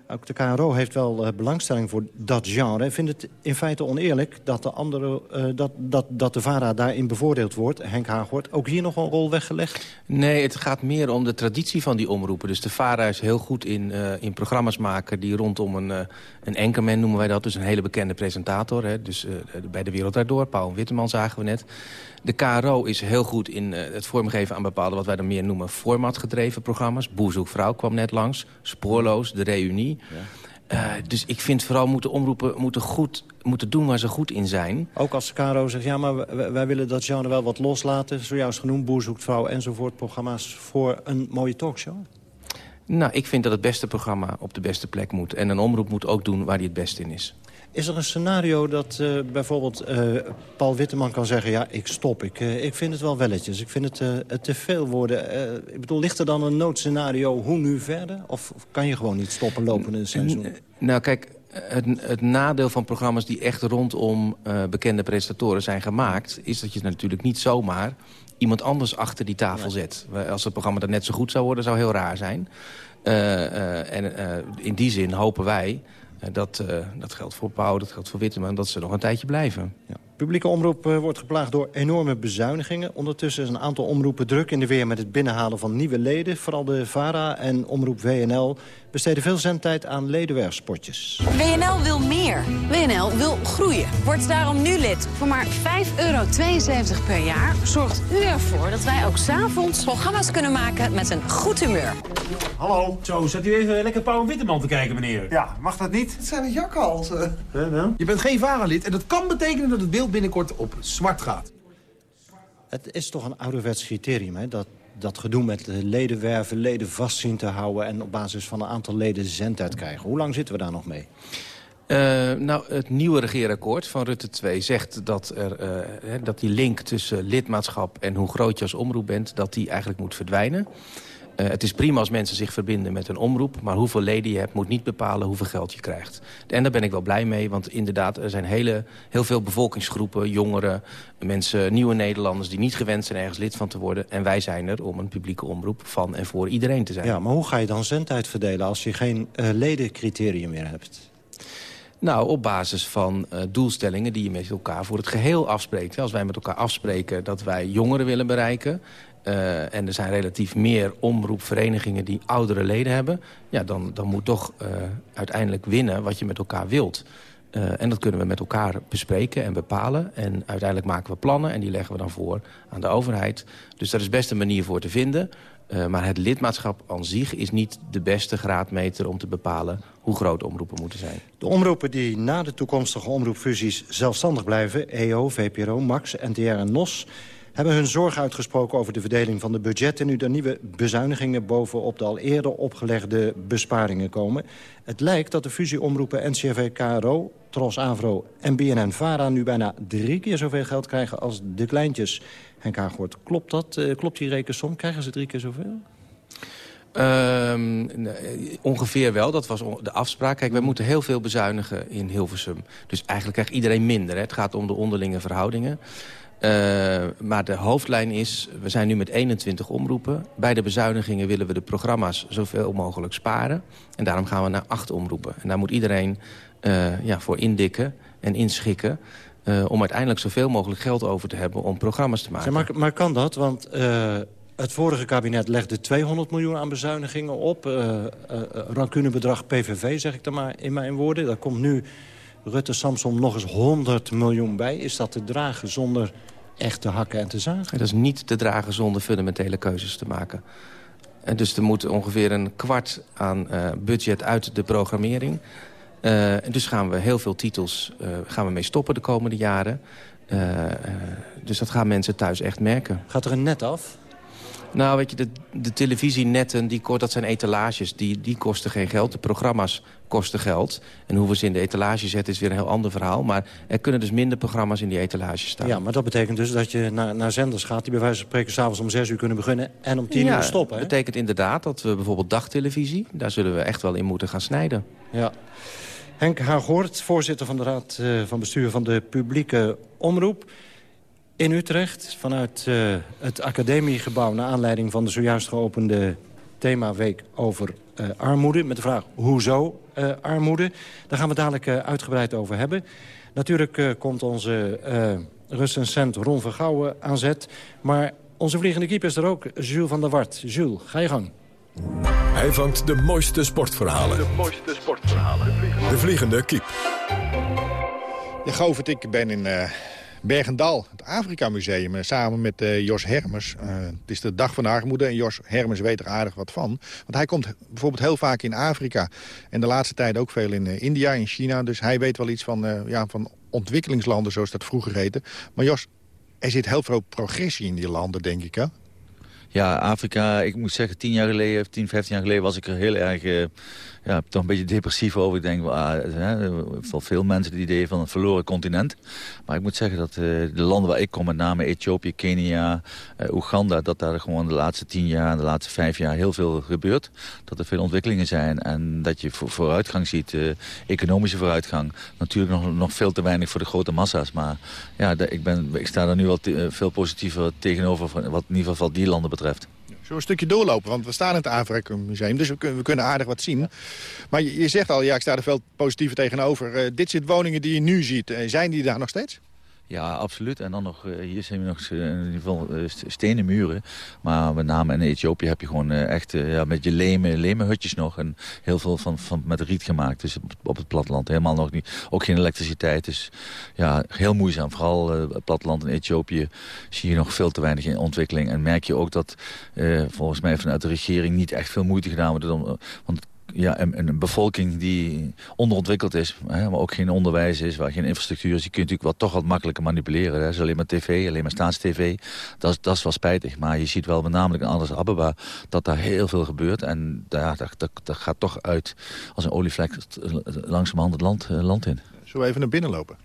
[SPEAKER 22] Ook de KRO heeft wel uh, belangstelling voor dat genre. Ik vind het in feite oneerlijk dat de, andere, uh, dat, dat, dat de VARA daarin bevoordeeld wordt. Henk Haag wordt ook hier nog een rol weggelegd?
[SPEAKER 25] Nee, het gaat meer om de traditie van die omroepen. Dus de VARA is heel goed in, uh, in programma's maken die rondom een, een anchorman noemen wij dat. Dus een hele bekende presentator. Hè. Dus bij De Wereld Draait Door, Pauw Witteman zagen we net. De KRO is heel goed in uh, het vormgeven aan bepaalde... wat wij dan meer noemen formatgedreven programma's. Boerzoekvrouw kwam net langs. Spoorloos, De Reunie. Ja. Uh, dus ik vind vooral moeten omroepen moeten, goed, moeten doen waar ze goed in zijn.
[SPEAKER 22] Ook als de KRO zegt, ja, maar wij, wij willen dat genre wel wat loslaten. Zojuist genoemd, Boerzoekvrouw enzovoort. Programma's voor een mooie talkshow.
[SPEAKER 25] Nou, ik vind dat het beste programma op de beste plek moet. En een omroep moet ook doen waar hij het beste in is.
[SPEAKER 22] Is er een scenario dat uh, bijvoorbeeld uh, Paul Witteman kan zeggen... ja, ik stop, ik, uh, ik vind het wel welletjes, ik vind het te veel worden. ik bedoel, ligt er dan een noodscenario, hoe nu verder? Of, of kan je gewoon niet stoppen lopen in een seizoen?
[SPEAKER 25] Nou, kijk, het, het, nadeel van programma's die echt rondom bekende presentatoren zijn gemaakt... is dat je natuurlijk niet zomaar iemand anders achter die tafel zet. Als het programma dan net zo goed zou worden, zou heel raar zijn. En in die zin hopen wij dat, dat geldt voor Pauw, dat geldt voor Witteman... dat ze nog een tijdje blijven.
[SPEAKER 22] Ja. Publieke omroep wordt geplaagd door enorme bezuinigingen. Ondertussen is een aantal omroepen druk in de weer met het binnenhalen van nieuwe leden. Vooral de VARA en omroep WNL besteden veel zendtijd aan ledenwerfspotjes.
[SPEAKER 36] WNL wil meer. WNL wil groeien. Word daarom nu lid. Voor maar 5,72 euro per jaar zorgt u ervoor dat wij ook s'avonds programma's kunnen maken met een goed humeur.
[SPEAKER 34] Hallo. Zo, zet u even lekker Pauw en Witteman te kijken, meneer. Ja, mag dat niet?
[SPEAKER 37] Het zijn jakhalzen.
[SPEAKER 34] Ja, Je bent geen VARA-lid en dat kan betekenen dat het beeld binnenkort op zwart gaat.
[SPEAKER 22] Het is toch een ouderwets criterium, hè? Dat, dat gedoe met leden werven, leden vast zien te houden... en op basis van een aantal leden zendtijd krijgen. Hoe lang zitten we daar nog mee?
[SPEAKER 25] Uh, nou, het nieuwe regeerakkoord van Rutte 2 zegt dat, er, uh, dat die link tussen lidmaatschap en hoe groot je als omroep bent... dat die eigenlijk moet verdwijnen. Uh, het is prima als mensen zich verbinden met een omroep... maar hoeveel leden je hebt moet niet bepalen hoeveel geld je krijgt. En daar ben ik wel blij mee, want inderdaad... er zijn hele, heel veel bevolkingsgroepen, jongeren, mensen, nieuwe Nederlanders... die niet gewend zijn ergens lid van te worden. En wij zijn er om een publieke omroep van en voor iedereen te zijn.
[SPEAKER 22] Ja, maar hoe ga je dan zendtijd verdelen als je geen uh, ledencriterium meer hebt?
[SPEAKER 25] Nou, op basis van uh, doelstellingen die je met elkaar voor het geheel afspreekt. Als wij met elkaar afspreken dat wij jongeren willen bereiken... Uh, en er zijn relatief meer omroepverenigingen die oudere leden hebben... ja, dan, dan moet toch uh, uiteindelijk winnen wat je met elkaar wilt. Uh, en dat kunnen we met elkaar bespreken en bepalen. En uiteindelijk maken we plannen en die leggen we dan voor aan de overheid. Dus daar is best een manier voor te vinden. maar het lidmaatschap aan zich is niet de beste graadmeter om te bepalen hoe groot omroepen moeten zijn.
[SPEAKER 22] De omroepen die na de toekomstige omroepfusies zelfstandig blijven... EO, VPRO, MAX, NTR en NOS hebben hun zorg uitgesproken over de verdeling van de budgetten... nu er nieuwe bezuinigingen bovenop de al eerder opgelegde besparingen komen. Het lijkt dat de fusieomroepen NCRV, KRO, Tros, Avro en BNN-VARA... nu bijna drie keer zoveel geld krijgen als de kleintjes. Henk Haaghoort, klopt dat? Uh, klopt die rekensom? Krijgen ze drie keer zoveel?
[SPEAKER 25] Um, ongeveer wel, dat was de afspraak. Kijk, wij moeten heel veel bezuinigen in Hilversum. Dus eigenlijk krijgt iedereen minder. Hè. Het gaat om de onderlinge verhoudingen. Uh, maar de hoofdlijn is, we zijn nu met 21 omroepen. Bij de bezuinigingen willen we de programma's zoveel mogelijk sparen. En daarom gaan we naar acht omroepen. En daar moet iedereen uh, ja, voor indikken en inschikken... Uh, om uiteindelijk zoveel mogelijk geld over te hebben om programma's te maken.
[SPEAKER 22] maar, maar kan dat? Want het vorige kabinet legde 200 miljoen aan bezuinigingen op. rancunebedrag PVV, zeg ik dan maar in mijn woorden. Daar komt nu Rutte Samson nog eens 100 miljoen bij. Is dat te dragen zonder echt te hakken en te zagen?
[SPEAKER 25] Dat is niet te dragen zonder fundamentele keuzes te maken. En dus er moet ongeveer een kwart aan uh, budget uit de programmering. Uh, en dus gaan we heel veel titels uh, gaan we mee stoppen de komende jaren. dus dat gaan mensen thuis echt merken.
[SPEAKER 22] Gaat er een net af?
[SPEAKER 25] Nou, weet je, de, de televisienetten, die, dat zijn etalages. Die, die kosten geen geld. De programma's kosten geld. En hoe we ze in de etalage zetten is weer een heel ander verhaal. Maar er kunnen dus minder programma's in die etalage staan.
[SPEAKER 22] Ja, maar dat betekent dus dat je naar, naar zenders gaat... die bij wijze van spreken s'avonds om zes uur kunnen beginnen... en om tien
[SPEAKER 25] ja,
[SPEAKER 22] uur stoppen.
[SPEAKER 25] dat betekent inderdaad dat we bijvoorbeeld dagtelevisie... daar zullen we echt wel in moeten gaan snijden.
[SPEAKER 22] Ja. Henk Haaghoort, voorzitter van de Raad uh, van Bestuur van de Publieke Omroep in Utrecht vanuit uh, het academiegebouw... naar aanleiding van de zojuist geopende themaweek over uh, armoede. Met de vraag, hoezo uh, armoede? Daar gaan we dadelijk uitgebreid over hebben. Natuurlijk komt onze recensent Ron Vergouwen aan zet. Maar onze vliegende keeper is er ook, Jules van der Wart. Jules, ga je gang.
[SPEAKER 1] Hij vangt de mooiste sportverhalen.
[SPEAKER 21] De mooiste sportverhalen. De
[SPEAKER 1] vliegende, de vliegende kiep.
[SPEAKER 24] Ja, Govert, ik ben in Bergendal, het Afrika Museum, eh, samen met uh, Jos Hermers. Uh, het is de dag van de armoede en Jos Hermers weet er aardig wat van. Want hij komt bijvoorbeeld heel vaak in Afrika. En de laatste tijd ook veel in India, in China. Dus hij weet wel iets van, ja, van ontwikkelingslanden, zoals dat vroeger heette. Maar Jos, er zit heel veel progressie in die landen, denk ik, hè?
[SPEAKER 37] Ja, Afrika, ik moet zeggen, tien jaar geleden, tien, vijftien jaar geleden was ik er heel erg ja, toch een beetje depressief over. Ik denk, ah, voor veel mensen het idee van een verloren continent. Maar ik moet zeggen dat uh, de landen waar ik kom, met name Ethiopië, Kenia, uh, Oeganda... dat daar gewoon de laatste tien jaar, de laatste vijf jaar heel veel gebeurt. Dat er veel ontwikkelingen zijn en dat je vooruitgang ziet, economische vooruitgang. Natuurlijk nog, nog veel te weinig voor de grote massa's. Maar ja, ik, ben, ik sta er nu wel veel positiever tegenover, wat in ieder geval die landen betreft.
[SPEAKER 24] We een stukje doorlopen? Want we staan in het Afrika Museum, dus we kunnen, we kunnen aardig wat zien. Maar je, zegt al, ja, ik sta er veel positiever tegenover. Uh, dit zit woningen die je nu ziet. Uh, zijn die daar nog steeds?
[SPEAKER 37] Ja, absoluut. En dan nog, uh, hier zijn we nog in ieder geval stenen muren. Maar met name in Ethiopië heb je gewoon echt ja, met je lemen, hutjes nog. En heel veel van, van met riet gemaakt. Dus op, het platteland helemaal nog niet. Ook geen elektriciteit. Dus ja, heel moeizaam. Vooral het platteland in Ethiopië zie je nog veel te weinig in ontwikkeling. En merk je ook dat volgens mij vanuit de regering niet echt veel moeite gedaan wordt. Ja, een, een, bevolking die onderontwikkeld is, hè, maar ook geen onderwijs is, waar geen infrastructuur is, die kun je natuurlijk wat, toch wat makkelijker manipuleren. Hè. Is alleen maar tv, alleen maar staatstv. Dat, dat is wel spijtig, maar je ziet wel met name in Addis Ababa dat daar heel veel gebeurt. En daar, dat, dat, gaat toch uit als een olievlek langzamerhand het land, uh, land in.
[SPEAKER 24] Zullen we even naar binnen lopen?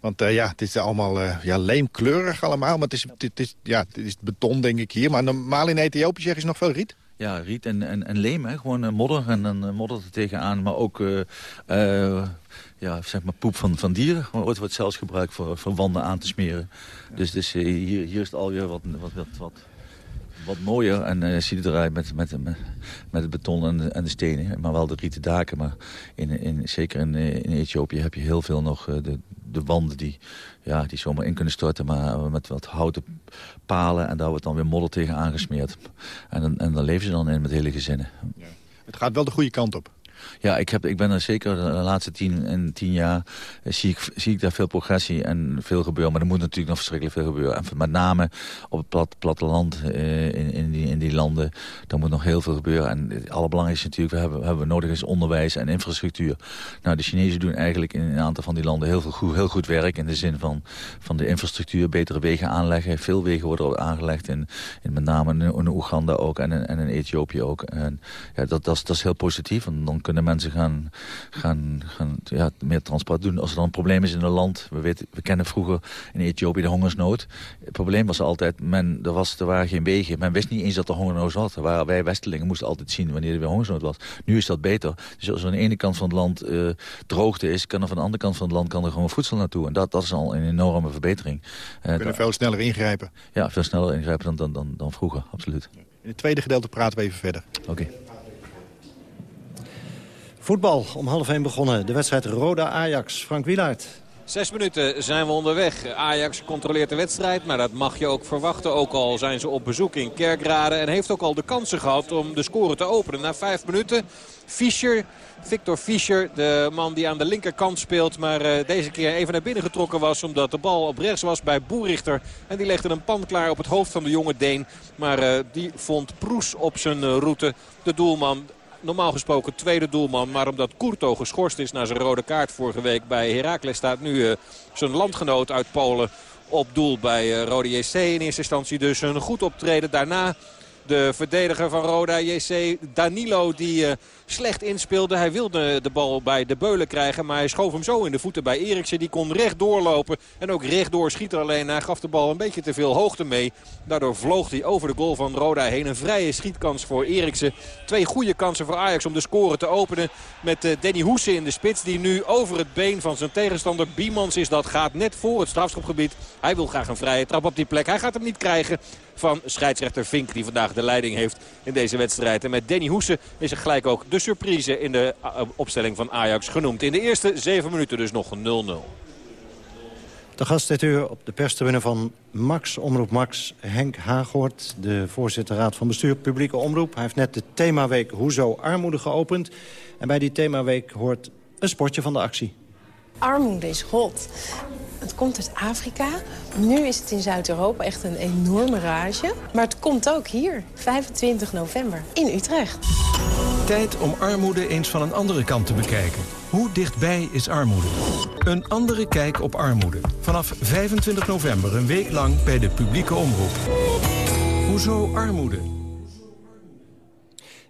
[SPEAKER 24] Want uh, ja, het is allemaal uh, ja, leemkleurig allemaal. Maar het is, het, is, ja, het is beton, denk ik hier. Maar normaal in Ethiopië zeggen ze nog veel riet?
[SPEAKER 37] Ja, riet en, en, en leem, hè? gewoon uh, modder en dan modder er tegenaan. Maar ook ja, zeg maar poep van, van dieren. Wordt, wordt zelfs gebruikt voor, voor wanden aan te smeren. Dus, dus hier, hier is het alweer wat, wat, wat, wat, wat mooier. En uh, ziet het eruit met, met, met, met het beton en de, en de stenen. Maar wel de rieten daken. Maar in, in, zeker in, in Ethiopië heb je heel veel nog de, de wanden die, ja, die zomaar in kunnen storten. Maar met wat houten palen en daar wordt dan weer modder tegen aangesmeerd. En, en dan leven ze dan in met hele gezinnen. Ja.
[SPEAKER 24] Het gaat wel de goede kant op.
[SPEAKER 37] Ja, ik, heb, ik ben er zeker de laatste tien, en tien jaar eh, zie ik, zie ik daar veel progressie en veel gebeuren. Maar er moet natuurlijk nog verschrikkelijk veel gebeuren. En met name op het plat, platteland uh, in, in, die, in die landen, daar moet nog heel veel gebeuren. En het allerbelangrijkste natuurlijk, we hebben, hebben nodig is onderwijs en infrastructuur. Nou, de Chinezen doen eigenlijk in een aantal van die landen heel, veel goed, heel goed werk. In de zin van, van de infrastructuur, betere wegen aanleggen. Veel wegen worden aangelegd, in, in met name in, Oeganda ook en in, en in Ethiopië ook. En ja, dat, dat, is, dat is heel positief, want dan kunnen mensen gaan, gaan, gaan ja, meer transport doen. Als er dan een probleem is in een land, we, weten, we kennen vroeger in Ethiopië de hongersnood. Het probleem was altijd, men, er, was, er waren geen wegen. Men wist niet eens dat er hongersnood was. Waar wij Westelingen moesten altijd zien wanneer er weer hongersnood was. Nu is dat beter. Dus als er aan de ene kant van het land uh, droogte is, kan er van de andere kant van het land kan er gewoon voedsel naartoe. En dat, dat is al een enorme verbetering.
[SPEAKER 24] We kunnen veel sneller ingrijpen.
[SPEAKER 37] Ja, veel sneller ingrijpen dan, dan, dan, dan vroeger, absoluut.
[SPEAKER 24] In het tweede gedeelte praten we even verder.
[SPEAKER 37] Oké.
[SPEAKER 22] Voetbal om half 1 begonnen. De wedstrijd Roda-Ajax. Frank Wielaert.
[SPEAKER 13] Zes minuten zijn we onderweg. Ajax controleert de wedstrijd, maar dat mag je ook verwachten. Ook al zijn ze op bezoek in Kerkrade. En heeft ook al de kansen gehad om de score te openen. Na vijf minuten Fischer, Victor Fischer, de man die aan de linkerkant speelt. Maar uh, deze keer even naar binnen getrokken was. Omdat de bal op rechts was bij Boerichter. En die legde een pan klaar op het hoofd van de jonge Deen. Maar uh, die vond Proes op zijn uh, route. De doelman normaal gesproken tweede doelman. Maar omdat Kurto geschorst is na zijn rode kaart vorige week bij Heracles... staat nu uh, zijn landgenoot uit Polen op doel bij uh, Rode JC. In eerste instantie dus een goed optreden. Daarna de verdediger van Roda JC, Danilo, die uh, slecht inspeelde. Hij wilde de bal bij de beulen krijgen, maar hij schoof hem zo in de voeten bij Eriksen. Die kon recht doorlopen en ook rechtdoor schieten alleen. Hij gaf de bal een beetje te veel hoogte mee. Daardoor vloog hij over de goal van Roda heen. Een vrije schietkans voor Eriksen. Twee goede kansen voor Ajax om de score te openen. Met uh, Danny Hoese in de spits die nu over het been van zijn tegenstander Biemans is. Dat gaat net voor het strafschopgebied. Hij wil graag een vrije trap op die plek. Hij gaat hem niet krijgen van scheidsrechter Vink die vandaag de leiding heeft in deze wedstrijd. En met Danny Hoese is er gelijk ook de surprise in de uh, opstelling van Ajax genoemd. In de eerste zeven minuten dus nog 0-0.
[SPEAKER 22] De gast dit uur op de perstribune van Max, Omroep Max, Henk Haaghoort... de voorzitter Raad van Bestuur Publieke Omroep. Hij heeft net de themaweek Hoezo Armoede geopend. En bij die themaweek hoort een sportje van de actie.
[SPEAKER 38] Armoede is hot. Het komt uit Afrika. Nu is het in Zuid-Europa echt een enorme rage. Maar het komt ook hier, 25 november, in Utrecht.
[SPEAKER 39] Tijd om armoede eens van een andere kant te bekijken. Hoe dichtbij is armoede? Een andere kijk op armoede. Vanaf 25 november een week lang bij de publieke omroep. Hoezo armoede?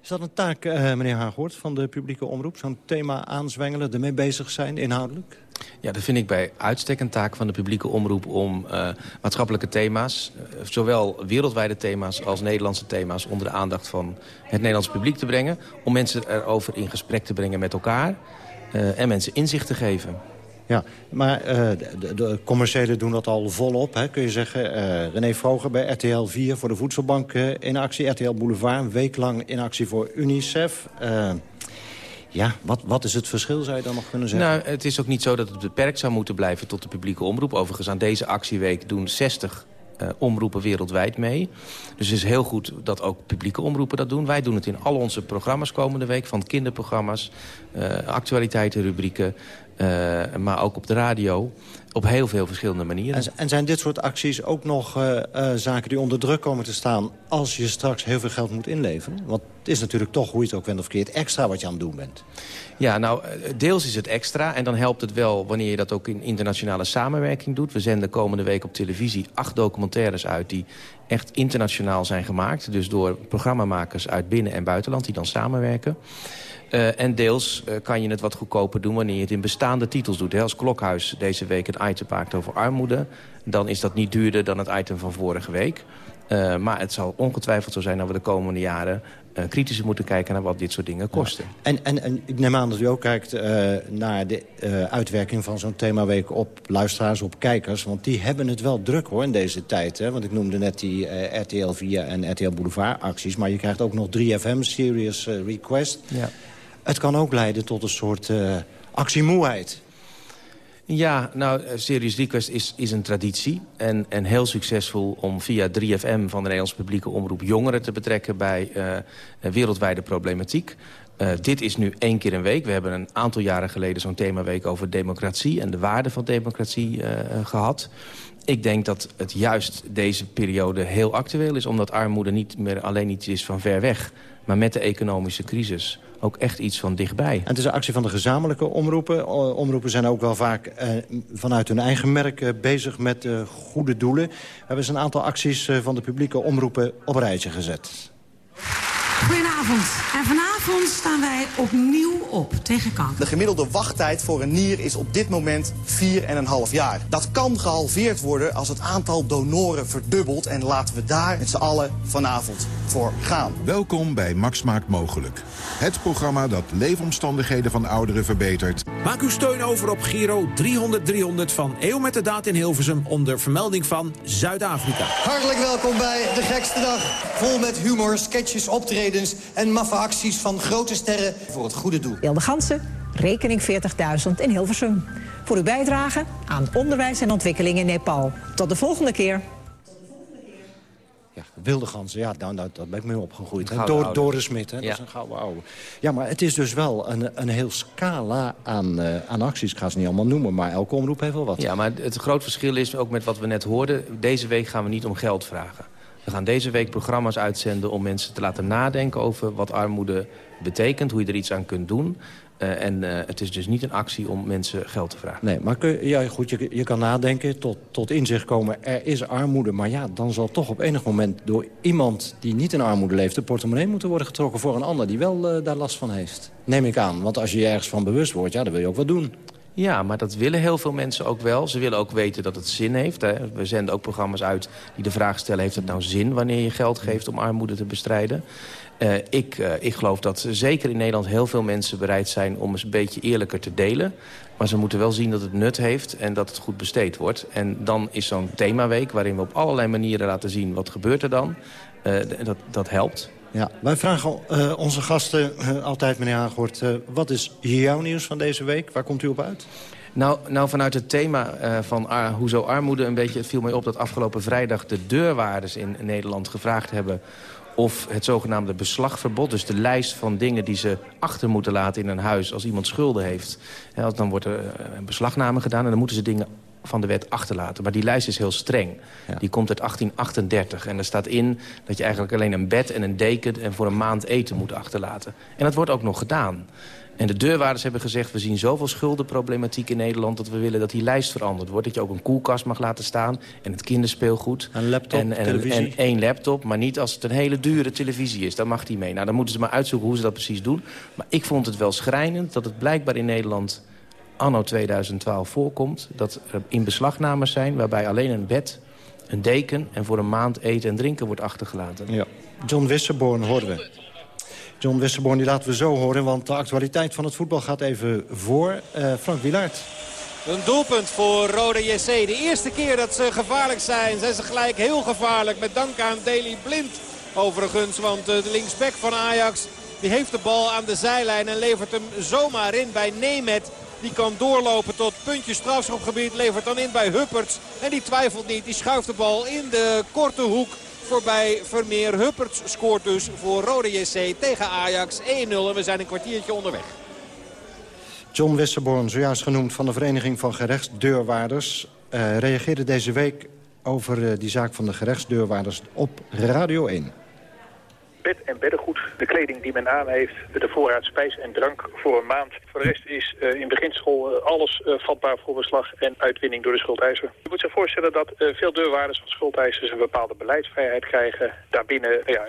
[SPEAKER 22] Is dat een taak, uh, meneer Haaghoort, van de publieke omroep? Zo'n thema aanzwengelen, ermee bezig zijn, inhoudelijk?
[SPEAKER 25] Ja, dat vind ik bij uitstek een taak van de publieke omroep... om uh, maatschappelijke thema's, uh, zowel wereldwijde thema's als Nederlandse thema's... onder de aandacht van het Nederlands publiek te brengen. Om mensen erover in gesprek te brengen met elkaar. en mensen inzicht te geven.
[SPEAKER 22] Ja, maar de, de, commerciële doen dat al volop, hè, kun je zeggen. René Vroger bij RTL 4 voor de Voedselbank in actie. RTL Boulevard, een week lang in actie voor UNICEF. Ja, wat, wat is het verschil, zou je dan nog kunnen zeggen?
[SPEAKER 25] Nou, het is ook niet zo dat het beperkt zou moeten blijven tot de publieke omroep. Overigens, aan deze actieweek doen 60 uh, omroepen wereldwijd mee. Dus het is heel goed dat ook publieke omroepen dat doen. Wij doen het in al onze programma's komende week. Van kinderprogramma's, uh, actualiteitenrubrieken, uh, maar ook op de radio. Op heel veel verschillende manieren.
[SPEAKER 22] En, en zijn dit soort acties ook nog uh, uh, zaken die onder druk komen te staan... als je straks heel veel geld moet inleveren? Want het is natuurlijk toch, hoe je het ook bent of verkeerd... extra wat je aan het doen bent.
[SPEAKER 25] Ja, nou, deels is het extra. En dan helpt het wel wanneer je dat ook in internationale samenwerking doet. We zenden komende week op televisie acht documentaires uit... die echt internationaal zijn gemaakt. Dus door programmamakers uit binnen- en buitenland die dan samenwerken. Uh, en deels uh, kan je het wat goedkoper doen wanneer je het in bestaande titels doet. Hè, als Klokhuis deze week een item maakt over armoede... dan is dat niet duurder dan het item van vorige week. Uh, maar het zal ongetwijfeld zo zijn dat we de komende jaren... kritischer moeten kijken naar wat dit soort dingen kosten.
[SPEAKER 22] Ja. En, en, en ik neem aan dat u ook kijkt naar de uitwerking van zo'n themaweek... op luisteraars, op kijkers. Want die hebben het wel druk hoor in deze tijd. Hè? Want ik noemde net die RTL 4 en RTL Boulevard acties. Maar je krijgt ook nog 3FM, Serious Request...
[SPEAKER 25] Ja.
[SPEAKER 22] Het kan ook leiden tot een soort uh, actiemoeheid.
[SPEAKER 25] Ja, nou, Serious Request is, is een traditie. En, en heel succesvol om via 3FM van de Nederlandse publieke omroep... jongeren te betrekken bij uh, wereldwijde problematiek. Uh, dit is nu één keer een week. We hebben een aantal jaren geleden zo'n themaweek over democratie... en de waarde van democratie uh, gehad. Ik denk dat het juist deze periode heel actueel is... omdat armoede niet meer alleen iets is van ver weg... maar met de economische crisis ook echt iets van dichtbij.
[SPEAKER 22] En het is een actie van de gezamenlijke omroepen. Omroepen zijn ook wel vaak eh, vanuit hun eigen merk eh, bezig met uh, goede doelen. We hebben eens een aantal acties uh, van de publieke omroepen op een rijtje gezet.
[SPEAKER 40] Goedenavond. En vanavond staan wij opnieuw op tegen kanker.
[SPEAKER 41] De gemiddelde wachttijd voor een nier is op dit moment 4,5 jaar. Dat kan gehalveerd worden als het aantal donoren verdubbelt. En laten we daar met z'n allen vanavond voor gaan.
[SPEAKER 42] Welkom bij Max Maakt Mogelijk. Het programma dat leefomstandigheden van ouderen verbetert.
[SPEAKER 43] Maak uw steun over op Giro 300 300 van Eeuw met de Daad in Hilversum... onder vermelding van Zuid-Afrika.
[SPEAKER 41] Hartelijk welkom bij De Gekste Dag. Vol met humor, sketches, optredens en maffe acties van grote sterren voor het goede doel.
[SPEAKER 40] Wilde Gansen, rekening 40.000 in Hilversum. Voor uw bijdrage aan onderwijs en ontwikkeling in Nepal. Tot de volgende keer.
[SPEAKER 22] Ja, wilde ganzen, ja, nou, nou, dat ben ik mee opgegroeid. Door. Doris Smit, hè,
[SPEAKER 25] Ja.
[SPEAKER 22] dat is een gouden oude. Ja, maar het is dus wel een, een heel scala aan, uh, aan acties. Ik ga ze niet allemaal noemen, maar elke omroep heeft wel wat.
[SPEAKER 25] Ja, maar het groot verschil is ook met wat we net hoorden... deze week gaan we niet om geld vragen. We gaan deze week programma's uitzenden om mensen te laten nadenken over wat armoede betekent, hoe je er iets aan kunt doen. Uh, en uh, het is dus niet een actie om mensen geld te vragen.
[SPEAKER 22] Nee, maar kun, ja, goed, je, je kan nadenken, tot, tot inzicht komen, er is armoede. Maar ja, dan zal toch op enig moment door iemand die niet in armoede leeft... de portemonnee moeten worden getrokken voor een ander die wel eh, daar last van heeft. Neem ik aan, want als je je ergens van bewust wordt, ja, dan wil je ook wat doen.
[SPEAKER 25] Ja, maar dat willen heel veel mensen ook wel. Ze willen ook weten dat het zin heeft. Hè. We zenden ook programma's uit die de vraag stellen... heeft het nou zin wanneer je geld geeft om armoede te bestrijden? Uh, ik, uh, ik geloof dat zeker in Nederland heel veel mensen bereid zijn... om eens een beetje eerlijker te delen. Maar ze moeten wel zien dat het nut heeft en dat het goed besteed wordt. En dan is zo'n themaweek waarin we op allerlei manieren laten zien... wat gebeurt er dan, uh, dat, dat helpt.
[SPEAKER 22] Ja, wij vragen uh, onze gasten uh, altijd, meneer Haaghoort... Uh, wat is jouw nieuws van deze week? Waar komt u op uit?
[SPEAKER 25] Nou, nou vanuit het thema van hoezo armoede een beetje... het viel mij op dat afgelopen vrijdag de deurwaarders in Nederland gevraagd hebben of het zogenaamde beslagverbod. Dus de lijst van dingen die ze achter moeten laten in een huis als iemand schulden heeft. Ja, dan wordt er een beslagname gedaan en dan moeten ze dingen van de wet achterlaten. Maar die lijst is heel streng. Die komt uit 1838. En er staat in dat je eigenlijk alleen een bed en een deken... en voor een maand eten moet achterlaten. En dat wordt ook nog gedaan. En de deurwaarders hebben gezegd... we zien zoveel schuldenproblematiek in Nederland... dat we willen dat die lijst veranderd wordt. Dat je ook een koelkast mag laten staan en het kinderspeelgoed.
[SPEAKER 22] Een laptop,
[SPEAKER 25] en, en,
[SPEAKER 22] televisie.
[SPEAKER 25] en één laptop, maar niet als het een hele dure televisie is. Dan mag die mee. Nou, dan moeten ze maar uitzoeken hoe ze dat precies doen. Maar ik vond het wel schrijnend dat het blijkbaar in Nederland... anno 2012 voorkomt dat er in beslagnames zijn... waarbij alleen een bed, een deken en voor een maand eten en drinken wordt achtergelaten.
[SPEAKER 22] Ja. John Wisserborn hoorden we. John Wisserborn die laten we zo horen, want de actualiteit van het voetbal gaat even voor. Eh, Frank Wilaert.
[SPEAKER 13] Een doelpunt voor Rode JC. De eerste keer dat ze gevaarlijk zijn, zijn ze gelijk heel gevaarlijk. Met dank aan Daley Blind overigens. Want de linksback van Ajax die heeft de bal aan de zijlijn en levert hem zomaar in bij Nemet. Die kan doorlopen tot puntje strafschopgebied. Levert dan in bij Hupperts. En die twijfelt niet. Die schuift de bal in de korte hoek voorbij Vermeer. Hupperts scoort dus voor Rode JC tegen Ajax 1-0. En we zijn een kwartiertje onderweg.
[SPEAKER 22] John Wisserborn, zojuist genoemd van de Vereniging van Gerechtsdeurwaarders... eh, reageerde deze week over eh, die zaak van de gerechtsdeurwaarders op Radio 1.
[SPEAKER 21] Bed en beddengoed, de kleding die men aan heeft, de voorraad spijs en drank voor een maand. Voor de rest is uh, in beginsel uh, alles uh, vatbaar voor beslag en uitwinning door de schuldeiser. Je moet zich voorstellen dat veel deurwaarders van schuldeisers een bepaalde beleidsvrijheid krijgen. Daarbinnen, ja,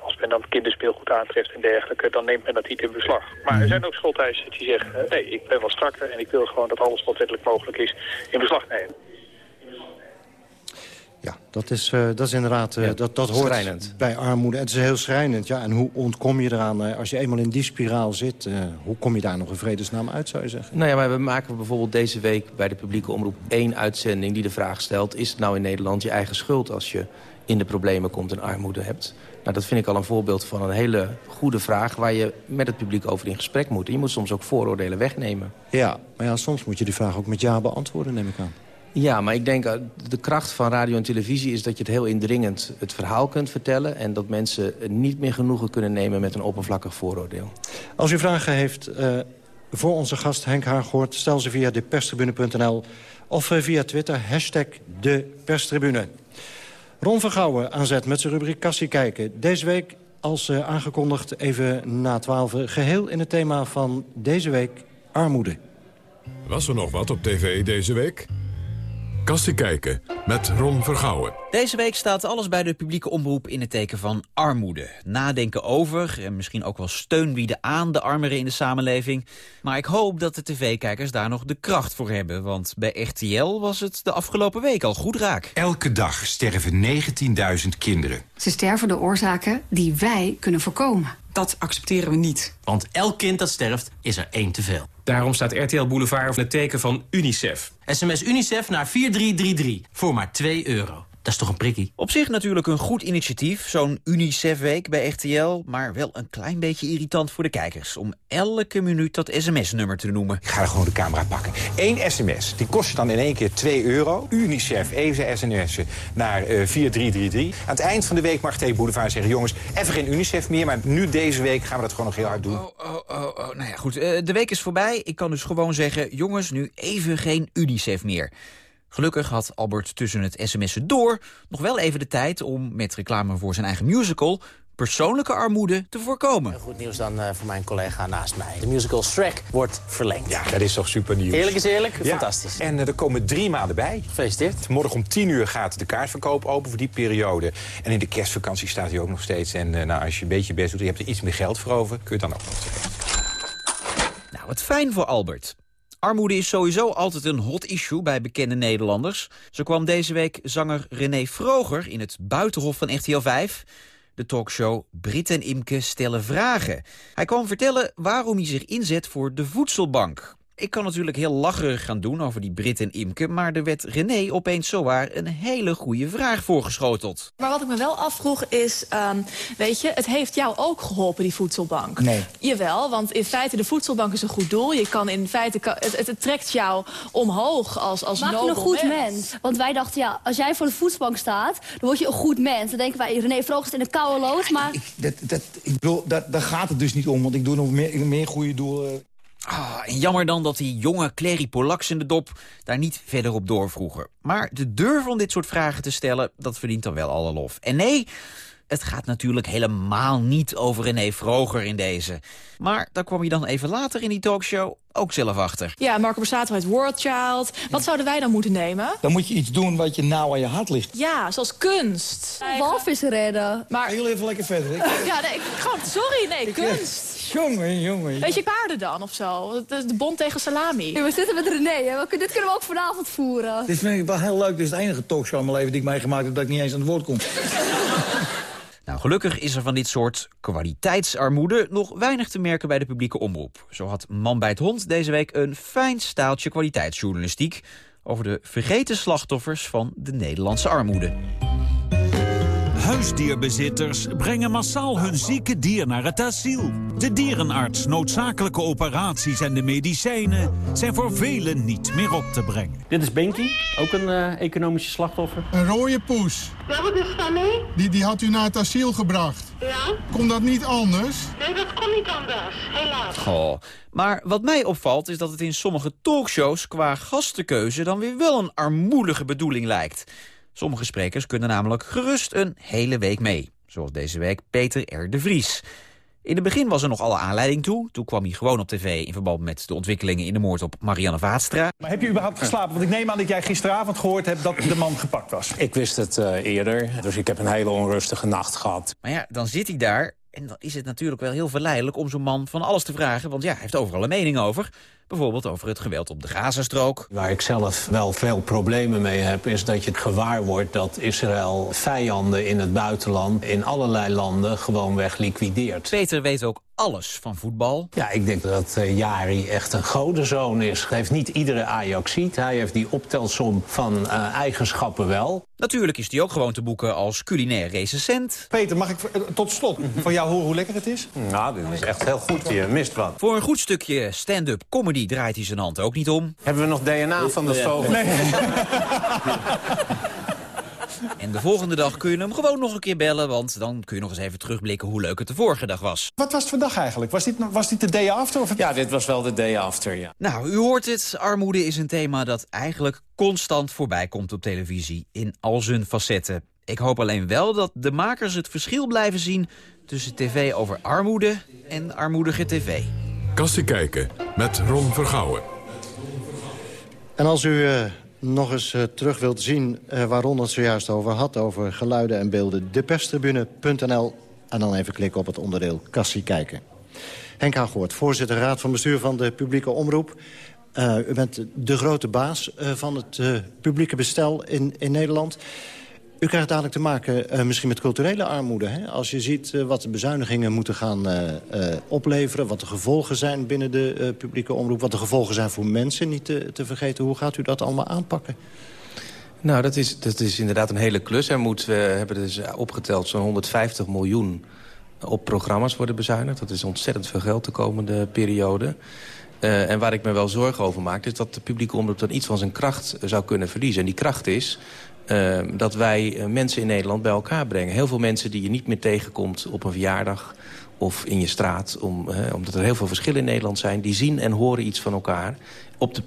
[SPEAKER 21] als men dan kinderspeelgoed aantreft en dergelijke, dan neemt men dat niet in beslag. Maar er zijn ook schuldeisers die zeggen, nee, ik ben wel strakker en ik wil gewoon dat alles wat wettelijk mogelijk is in beslag nemen.
[SPEAKER 22] Dat is, uh, dat is inderdaad, uh,
[SPEAKER 25] Ja,
[SPEAKER 22] dat, dat hoort
[SPEAKER 25] schrijnend.
[SPEAKER 22] bij armoede. Het is heel schrijnend, ja. En hoe ontkom je eraan, uh, als je eenmaal in die spiraal zit... hoe kom je daar nog in vredesnaam uit, zou je zeggen?
[SPEAKER 25] Nou ja, maar we maken bijvoorbeeld deze week bij de publieke omroep één uitzending die de vraag stelt... is het nou in Nederland je eigen schuld als je in de problemen komt en armoede hebt? Nou, dat vind ik al een voorbeeld van een hele goede vraag... waar je met het publiek over in gesprek moet. En je moet soms ook vooroordelen wegnemen.
[SPEAKER 22] Ja, maar ja, soms moet je die vraag ook met ja beantwoorden, neem ik aan.
[SPEAKER 25] Ja, maar ik denk, uh, de kracht van radio en televisie is dat je het heel indringend het verhaal kunt vertellen... en dat mensen niet meer genoegen kunnen nemen met een oppervlakkig vooroordeel.
[SPEAKER 22] Als u vragen heeft uh, voor onze gast Henk Haaghoort... stel ze via deperstribune.nl of uh, via Twitter, hashtag deperstribune. Ron Vergouwen aanzet met zijn rubriek Kassie Kijken. Deze week, als uh, aangekondigd, even na twaalf... geheel in het thema van deze week, armoede.
[SPEAKER 1] Was er nog wat op tv deze week? Kassie kijken met Ron Vergouwen.
[SPEAKER 44] Deze week staat alles bij de publieke omroep in het teken van armoede. Nadenken over en misschien ook wel steun bieden aan de armeren in de samenleving. Maar ik hoop dat de tv-kijkers daar nog de kracht voor hebben. Want bij RTL was het de afgelopen week al goed raak.
[SPEAKER 45] Elke dag sterven 19.000 kinderen.
[SPEAKER 46] Ze sterven door oorzaken die wij kunnen voorkomen.
[SPEAKER 47] Dat accepteren we niet.
[SPEAKER 48] Want elk kind dat sterft, is er één te veel.
[SPEAKER 47] Daarom staat RTL Boulevard in het teken van UNICEF.
[SPEAKER 48] SMS UNICEF naar 4333 voor maar 2 euro. Dat is toch een prikkie?
[SPEAKER 44] Op zich natuurlijk een goed initiatief, zo'n UNICEF-week bij RTL... maar wel een klein beetje irritant voor de kijkers... om elke minuut dat sms-nummer te noemen.
[SPEAKER 18] Ik ga gewoon de camera pakken. Eén sms, die kost je dan in één keer 2 euro. UNICEF, even sms'en naar uh, 4333. Aan het eind van de week mag tegen Boulevard zeggen... jongens, even geen UNICEF meer, maar nu deze week gaan we dat gewoon nog heel hard doen.
[SPEAKER 44] Oh, oh, oh, oh. Nou ja, goed. Uh, de week is voorbij. Ik kan dus gewoon zeggen... jongens, nu even geen UNICEF meer. Gelukkig had Albert tussen het sms'en door nog wel even de tijd om met reclame voor zijn eigen musical persoonlijke armoede te voorkomen.
[SPEAKER 48] Goed nieuws dan uh, voor mijn collega naast mij. De musical Shrek wordt verlengd.
[SPEAKER 18] Ja, dat is toch super nieuws.
[SPEAKER 48] Eerlijk is eerlijk,
[SPEAKER 18] ja.
[SPEAKER 48] fantastisch.
[SPEAKER 18] En uh, er komen drie maanden bij.
[SPEAKER 48] Gefeliciteerd.
[SPEAKER 18] Morgen om tien uur gaat de kaartverkoop open voor die periode. En in de kerstvakantie staat hij ook nog steeds. En uh, nou, als je een beetje best doet, je hebt er iets meer geld voor over... kun je dan ook nog terecht.
[SPEAKER 44] Nou, wat fijn voor Albert. Armoede is sowieso altijd een hot issue bij bekende Nederlanders. Zo kwam deze week zanger René Vroger in het buitenhof van RTL 5. De talkshow Brit en Imke stellen vragen. Hij kwam vertellen waarom hij zich inzet voor de voedselbank. Ik kan natuurlijk heel lacherig gaan doen over die Brit en Imke... maar er werd René opeens zowaar een hele goede vraag voorgeschoteld.
[SPEAKER 49] Maar wat ik me wel afvroeg is, um, weet je, het heeft jou ook geholpen, die voedselbank.
[SPEAKER 18] Nee.
[SPEAKER 49] Jawel, want in feite, de voedselbank is een goed doel. Je kan in feite, het, het, het trekt jou omhoog als, als
[SPEAKER 50] Maak je een goed mens. mens. Want wij dachten, ja, als jij voor de voedselbank staat, dan word je een goed mens. Dan denken wij, René Vroog in een koude lood, maar...
[SPEAKER 51] Ik, dat, dat, ik bedoel, dat, daar gaat het dus niet om, want ik doe nog meer, meer goede doelen...
[SPEAKER 44] Ja, en jammer dan dat die jonge Clary Polaks in de dop daar niet verder op doorvroegen. Maar de durf om dit soort vragen te stellen, dat verdient dan wel alle lof. En nee, het gaat natuurlijk helemaal niet over René Vroger in deze. Maar daar kwam je dan even later in die talkshow ook zelf achter.
[SPEAKER 49] Ja, Marco Borsato uit World Child. Wat zouden wij dan moeten nemen?
[SPEAKER 52] Dan moet je iets doen wat je nauw aan je hart ligt.
[SPEAKER 49] Ja, zoals kunst.
[SPEAKER 50] Walvissen redden.
[SPEAKER 49] Maar...
[SPEAKER 52] Heel even lekker verder.
[SPEAKER 49] Ja, nee, gewoon, sorry, nee, kunst.
[SPEAKER 52] Jongen, jongen.
[SPEAKER 49] Weet je, paarden dan of zo? De, de bond tegen salami.
[SPEAKER 50] we zitten met René, hè? We, dit kunnen we ook vanavond voeren.
[SPEAKER 52] Dit vind ik wel heel leuk. Dit is de enige talkshow in mijn leven die ik meegemaakt heb... dat ik niet eens aan het woord kom.
[SPEAKER 44] Nou, gelukkig is er van dit soort kwaliteitsarmoede nog weinig te merken bij de publieke omroep. Zo had Man bij het Hond deze week een fijn staaltje kwaliteitsjournalistiek over de vergeten slachtoffers van de Nederlandse armoede.
[SPEAKER 53] Huisdierbezitters brengen massaal hun zieke dier naar het asiel. De dierenarts, noodzakelijke operaties en de medicijnen... zijn voor velen niet meer op te brengen.
[SPEAKER 54] Dit is Benky, ook een uh, economische slachtoffer.
[SPEAKER 55] Een rode poes.
[SPEAKER 56] Ja, wat is daarmee?
[SPEAKER 55] Die, die had u naar het asiel gebracht.
[SPEAKER 56] Ja?
[SPEAKER 55] Kon dat niet anders?
[SPEAKER 56] Nee, dat kon niet anders, helaas.
[SPEAKER 44] Oh, maar wat mij opvalt is dat het in sommige talkshows... qua gastenkeuze dan weer wel een armoedige bedoeling lijkt... Sommige sprekers kunnen namelijk gerust een hele week mee. Zoals deze week Peter R. de Vries. In het begin was er nog alle aanleiding toe. Toen kwam hij gewoon op tv in verband met de ontwikkelingen in de moord op Marianne Vaatstra.
[SPEAKER 57] Maar heb je überhaupt geslapen? Want ik neem aan dat jij gisteravond gehoord hebt dat de man gepakt was.
[SPEAKER 58] Ik wist het uh, eerder, dus ik heb een hele onrustige nacht gehad.
[SPEAKER 44] Maar ja, dan zit hij daar en dan is het natuurlijk wel heel verleidelijk om zo'n man van alles te vragen. Want ja, hij heeft overal een mening over. Bijvoorbeeld over het geweld op de Gazastrook.
[SPEAKER 58] Waar ik zelf wel veel problemen mee heb... is dat je het gewaar wordt dat Israël vijanden in het buitenland... in allerlei landen gewoonweg liquideert.
[SPEAKER 44] Peter weet ook alles van voetbal.
[SPEAKER 58] Ja, ik denk dat uh, Jari echt een godenzoon is. Hij heeft niet iedere Ajaxiet. Hij heeft die optelsom van uh, eigenschappen wel.
[SPEAKER 44] Natuurlijk is hij ook gewoon te boeken als culinair recensent.
[SPEAKER 57] Peter, mag ik tot slot van jou horen hoe lekker het is?
[SPEAKER 58] Nou, dit is echt heel goed. Je mist wat.
[SPEAKER 44] Voor een goed stukje stand-up comedy draait hij zijn hand ook niet om.
[SPEAKER 58] Hebben we nog DNA van de vogel?
[SPEAKER 57] Nee.
[SPEAKER 44] En de volgende dag kun je hem gewoon nog een keer bellen... want dan kun je nog eens even terugblikken hoe leuk het de vorige dag was.
[SPEAKER 57] Wat was het vandaag eigenlijk? Was dit, was dit de day after? Of...
[SPEAKER 58] Ja, dit was wel de day after, ja.
[SPEAKER 44] Nou, u hoort het. Armoede is een thema dat eigenlijk constant voorbij komt op televisie... in al zijn facetten. Ik hoop alleen wel dat de makers het verschil blijven zien... tussen tv over armoede en armoedige tv.
[SPEAKER 1] Kassie kijken met Ron Vergouwen.
[SPEAKER 22] En als u uh, nog eens uh, terug wilt zien uh, waar Ron het zojuist over had... over geluiden en beelden, deperstribune.nl... en dan even klikken op het onderdeel Kassie kijken. Henk Hagoort, voorzitter Raad van Bestuur van de Publieke Omroep. u bent de grote baas van het publieke bestel in, in Nederland... U krijgt dadelijk te maken uh, misschien met culturele armoede. Hè? Als je ziet uh, wat de bezuinigingen moeten gaan uh, opleveren... wat de gevolgen zijn binnen de publieke omroep... wat de gevolgen zijn voor mensen, niet te, te, vergeten. Hoe gaat u dat allemaal aanpakken?
[SPEAKER 25] Nou, dat is, dat is inderdaad een hele klus. Er we hebben dus opgeteld zo'n 150 miljoen op programma's worden bezuinigd. Dat is ontzettend veel geld de komende periode. en waar ik me wel zorgen over maak... is dat de publieke omroep dan iets van zijn kracht zou kunnen verliezen. En die kracht is Uh, dat wij uh, mensen in Nederland bij elkaar brengen. Heel veel mensen die je niet meer tegenkomt op een verjaardag of in je straat. Om, uh, omdat er heel veel verschillen in Nederland zijn. Die zien en horen iets van elkaar op de,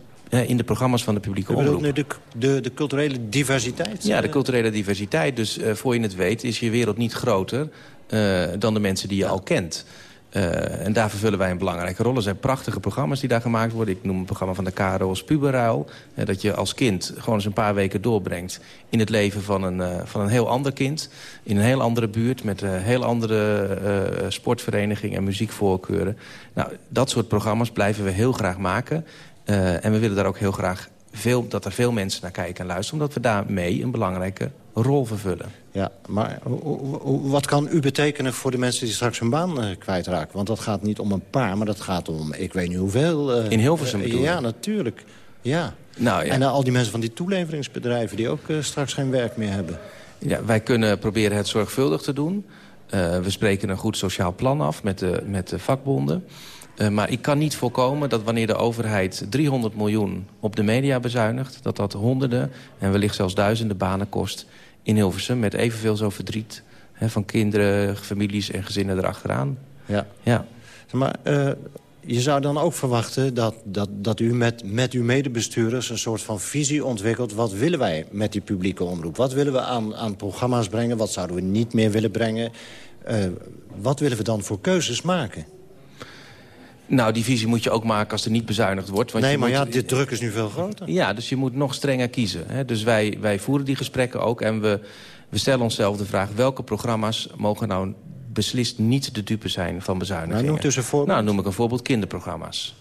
[SPEAKER 25] in de programma's van de publieke omroep.
[SPEAKER 22] Nu de, de, de culturele diversiteit?
[SPEAKER 25] Ja, de culturele diversiteit. Dus voor je het weet is je wereld niet groter dan de mensen die je al kent. Uh, en daar vervullen wij een belangrijke rol. Er zijn prachtige programma's die daar gemaakt worden. Ik noem een programma van de KRO als Puberruil. Uh, dat je als kind gewoon eens een paar weken doorbrengt... in het leven van een, uh, van een heel ander kind. In een heel andere buurt met heel andere sportvereniging en muziekvoorkeuren. Nou, dat soort programma's blijven we heel graag maken. en we willen daar ook heel graag veel, dat er veel mensen naar kijken en luisteren... omdat we daarmee een belangrijke rol vervullen.
[SPEAKER 22] Ja, maar wat kan u betekenen voor de mensen die straks hun baan uh, kwijtraken? Want dat gaat niet om een paar, maar dat gaat om ik weet niet hoeveel.
[SPEAKER 25] Uh, In Hilversum bedoel
[SPEAKER 22] Ja, natuurlijk. Ja.
[SPEAKER 25] Nou, ja.
[SPEAKER 22] En al die mensen van die toeleveringsbedrijven... die ook straks geen werk meer hebben.
[SPEAKER 25] Ja, wij kunnen proberen het zorgvuldig te doen. we spreken een goed sociaal plan af met de, met de vakbonden. Uh, maar ik kan niet voorkomen dat wanneer de overheid 300 miljoen op de media bezuinigt... dat dat honderden en wellicht zelfs duizenden banen kost in Hilversum... met evenveel zo verdriet hè, van kinderen, families en gezinnen erachteraan.
[SPEAKER 22] Ja.
[SPEAKER 25] ja.
[SPEAKER 22] Maar uh, je zou dan ook verwachten dat, dat, dat u met, met uw medebestuurders... een soort van visie ontwikkelt. Wat willen wij met die publieke omroep? Wat willen we aan, aan programma's brengen? Wat zouden we niet meer willen brengen? Uh, wat willen we dan voor keuzes maken?
[SPEAKER 25] Nou, die visie moet je ook maken als er niet bezuinigd wordt. Want
[SPEAKER 22] nee,
[SPEAKER 25] je
[SPEAKER 22] maar
[SPEAKER 25] moet,
[SPEAKER 22] ja, de druk is nu veel groter.
[SPEAKER 25] Ja, dus je moet nog strenger kiezen. Hè? Dus wij, wij voeren die gesprekken ook en we, we stellen onszelf de vraag... welke programma's mogen nou beslist niet de dupe zijn van bezuinigingen?
[SPEAKER 22] Nou, noem dus een voorbeeld.
[SPEAKER 25] Nou, noem ik een voorbeeld kinderprogramma's.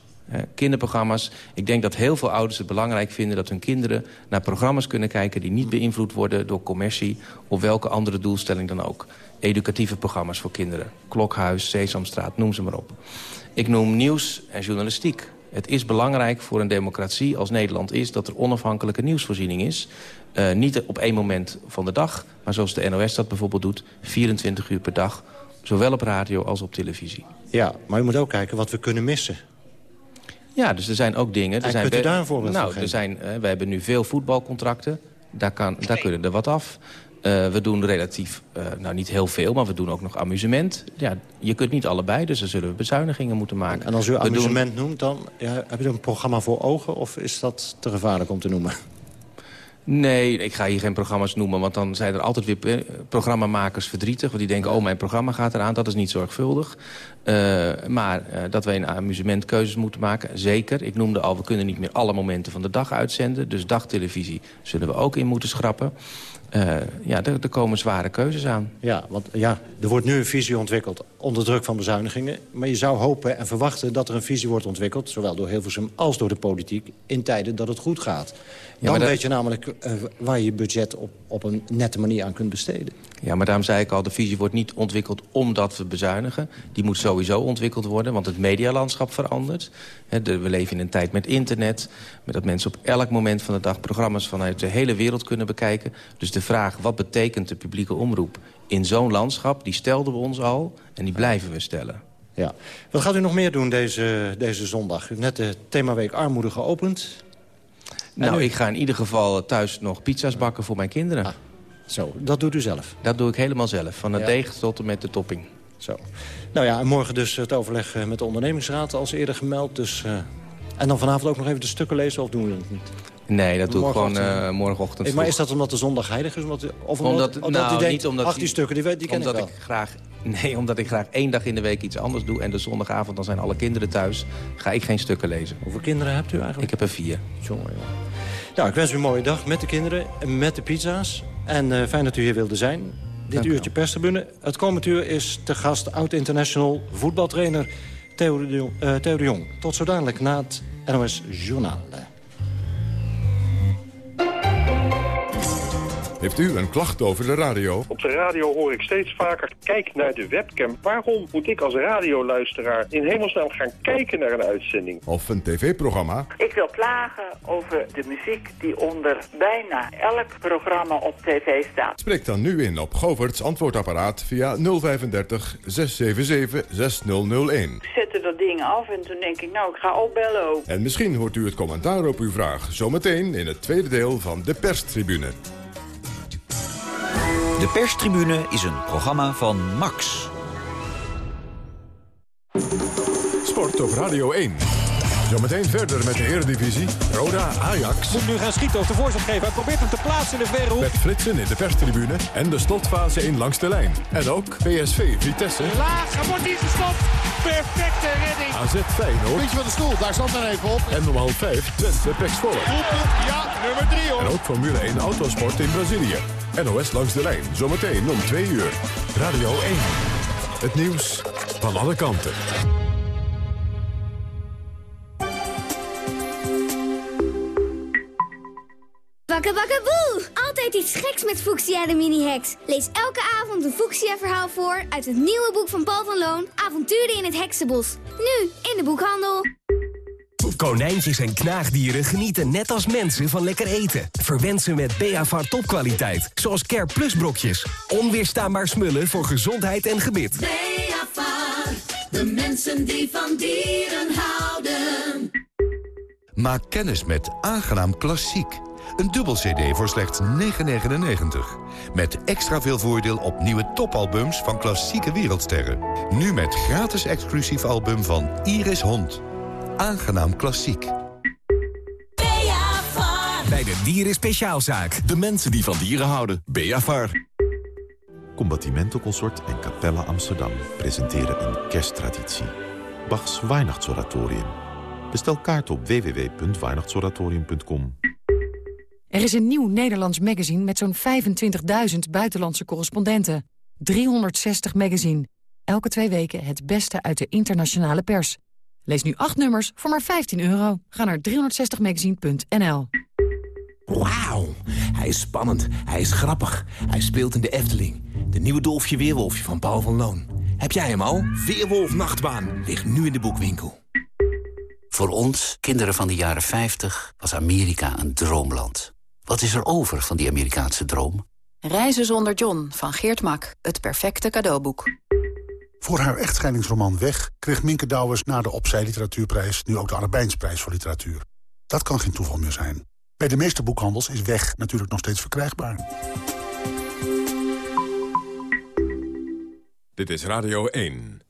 [SPEAKER 25] Kinderprogramma's. Ik denk dat heel veel ouders het belangrijk vinden... dat hun kinderen naar programma's kunnen kijken... die niet beïnvloed worden door commercie... of welke andere doelstelling dan ook. Educatieve programma's voor kinderen. Klokhuis, Sesamstraat, noem ze maar op. Ik noem nieuws en journalistiek. Het is belangrijk voor een democratie als Nederland is... dat er onafhankelijke nieuwsvoorziening is. Uh, niet op één moment van de dag, maar zoals de NOS dat bijvoorbeeld doet... 24 uur per dag, zowel op radio als op televisie.
[SPEAKER 22] Ja, maar je moet ook kijken wat we kunnen missen.
[SPEAKER 25] Ja, dus er zijn ook dingen... Er zijn
[SPEAKER 22] kunt u daar een voorbeeld
[SPEAKER 25] nou,
[SPEAKER 22] van
[SPEAKER 25] er zijn, uh, We hebben nu veel voetbalcontracten. Daar, kan, daar kunnen er wat af. Uh, we doen relatief, uh, nou niet heel veel, maar we doen ook nog amusement. Ja, je kunt niet allebei, dus dan zullen we bezuinigingen moeten maken.
[SPEAKER 22] En als u
[SPEAKER 25] we
[SPEAKER 22] amusement doen... noemt, dan ja, heb je een programma voor ogen... of is dat te gevaarlijk om te noemen?
[SPEAKER 25] Nee, ik ga hier geen programma's noemen, want dan zijn er altijd weer programmamakers verdrietig. Want die denken, oh, mijn programma gaat eraan, dat is niet zorgvuldig. Uh, maar uh, dat wij een amusementkeuzes moeten maken, zeker. Ik noemde al, we kunnen niet meer alle momenten van de dag uitzenden. Dus dagtelevisie zullen we ook in moeten schrappen. Ja, er, er, komen zware keuzes aan.
[SPEAKER 22] Ja, want ja, er wordt nu een visie ontwikkeld onder druk van bezuinigingen. Maar je zou hopen en verwachten dat er een visie wordt ontwikkeld... zowel door Hilversum als door de politiek, in tijden dat het goed gaat. Dan ja, dat... weet je namelijk uh, waar je je budget op, op een nette manier aan kunt besteden.
[SPEAKER 25] Ja, maar daarom zei ik al, de visie wordt niet ontwikkeld omdat we bezuinigen. Die moet sowieso ontwikkeld worden, want het medialandschap verandert. He, de, we leven in een tijd met internet, met dat mensen op elk moment van de dag... programma's vanuit de hele wereld kunnen bekijken. Dus de vraag, wat betekent de publieke omroep in zo'n landschap... die stelden we ons al en die blijven we stellen.
[SPEAKER 22] Ja. Wat gaat u nog meer doen deze, deze zondag? U hebt net de themaweek armoede geopend.
[SPEAKER 25] Nou, ik ga in ieder geval thuis nog pizza's bakken voor mijn kinderen.
[SPEAKER 22] Ah, zo, dat doet u zelf?
[SPEAKER 25] Dat doe ik helemaal zelf, van de ja. deeg tot en met de topping.
[SPEAKER 22] Zo. Nou ja, en morgen dus het overleg met de ondernemingsraad als eerder gemeld. Dus, uh, en dan vanavond ook nog even de stukken lezen of doen we dat niet?
[SPEAKER 25] Nee, dat doe ik gewoon uh, morgenochtend
[SPEAKER 22] hey, Maar is dat omdat de zondag heilig is? Omdat, of omdat,
[SPEAKER 25] omdat,
[SPEAKER 22] omdat
[SPEAKER 25] nou,
[SPEAKER 22] u denkt,
[SPEAKER 25] niet omdat
[SPEAKER 22] ach, die stukken, die, die ken
[SPEAKER 25] omdat
[SPEAKER 22] ik wel.
[SPEAKER 25] Ik graag, nee, omdat ik graag één dag in de week iets anders doe... en de zondagavond, dan zijn alle kinderen thuis, ga ik geen stukken lezen.
[SPEAKER 22] Hoeveel kinderen hebt u eigenlijk?
[SPEAKER 25] Ik heb er vier.
[SPEAKER 22] Jongen, jongen. Nou, ik wens u een mooie dag met de kinderen, met de pizza's. En uh, fijn dat u hier wilde zijn. Dit uurtje perstribune. Het komend uur is te gast oud-international voetbaltrainer Theo de, Jong, Theo de Jong. Tot zo dadelijk na het NOS Journaal.
[SPEAKER 1] Heeft u een klacht over de radio?
[SPEAKER 59] Op de radio hoor ik steeds vaker, kijk naar de webcam. Waarom moet ik als radioluisteraar in hemelsnaam gaan kijken naar een uitzending?
[SPEAKER 1] Of een tv-programma?
[SPEAKER 60] Ik wil klagen over de muziek die onder bijna elk programma op tv staat.
[SPEAKER 1] Spreek dan nu in op Govert's antwoordapparaat via 035 677 6001.
[SPEAKER 60] Ik zette dat ding af en toen denk ik, nou, ik ga opbellen ook.
[SPEAKER 1] En misschien hoort u het commentaar op uw vraag zometeen in het tweede deel van de perstribune.
[SPEAKER 44] De perstribune is een programma van Max.
[SPEAKER 1] Sport op Radio 1. Zometeen verder met de Eredivisie. Roda Ajax.
[SPEAKER 57] Moet nu gaan schieten of de voorzet geven. Hij probeert hem te plaatsen in de verre hoek.
[SPEAKER 1] Met flitsen in de perstribune en de slotfase 1 langs de lijn. En ook PSV Vitesse.
[SPEAKER 61] Laag, er wordt niet gestopt. Perfecte redding.
[SPEAKER 1] AZ Feyenoord.
[SPEAKER 55] Puntje van de stoel, daar stond er even op.
[SPEAKER 1] En om half 5 Twente Pek Zwolle.
[SPEAKER 55] Ja, nummer 3 hoor.
[SPEAKER 1] En ook Formule 1 Autosport in Brazilië. NOS langs de lijn, zometeen om 2 uur. Radio 1. Het nieuws van alle kanten.
[SPEAKER 62] Bakkebakkenboe! Altijd iets geks met Fuchsia de mini-heks. Lees elke avond een Fuchsia-verhaal voor uit het nieuwe boek van Paul van Loon... Avonturen in het Heksenbos. Nu in de boekhandel.
[SPEAKER 63] Konijntjes en knaagdieren genieten net als mensen van lekker eten. Verwend ze met Beavar topkwaliteit, zoals Care Plus brokjes. Onweerstaanbaar smullen voor gezondheid en gebit.
[SPEAKER 64] Beavar, de mensen die van dieren houden.
[SPEAKER 65] Maak kennis met Aangenaam Klassiek.
[SPEAKER 66] Een dubbel cd voor slechts 9,99. Met extra veel voordeel op nieuwe topalbums van klassieke wereldsterren. Nu met gratis exclusief album van Iris Hond. Aangenaam klassiek.
[SPEAKER 67] Bij de Dieren Speciaalzaak. De mensen die van dieren houden. Beavar.
[SPEAKER 68] Combattimento Consort en Capella Amsterdam presenteren een kersttraditie. Bachs Weihnachtsoratorium. Bestel kaart op www.weihnachtsoratorium.com.
[SPEAKER 69] Er is een nieuw Nederlands magazine met zo'n 25.000 buitenlandse correspondenten. 360 magazine. Elke twee weken het beste uit de internationale pers. Lees nu acht nummers voor maar 15 euro. Ga naar 360magazine.nl
[SPEAKER 65] Wauw, hij is spannend, hij is grappig, hij speelt in de Efteling. De nieuwe Dolfje Weerwolfje van Paul van Loon. Heb jij hem al? Weerwolf Nachtbaan ligt nu in de boekwinkel.
[SPEAKER 70] Voor ons, kinderen van de jaren 50, was Amerika een droomland. Wat is er over van die Amerikaanse droom?
[SPEAKER 71] Reizen zonder John van Geert Mak. Het perfecte cadeauboek.
[SPEAKER 72] Voor haar echtscheidingsroman Weg kreeg Minke Douwers na de Opzij Literatuurprijs... nu ook de Arabijnsprijs voor literatuur. Dat kan geen toeval meer zijn. Bij de meeste boekhandels is Weg natuurlijk nog steeds verkrijgbaar.
[SPEAKER 1] Dit is Radio 1.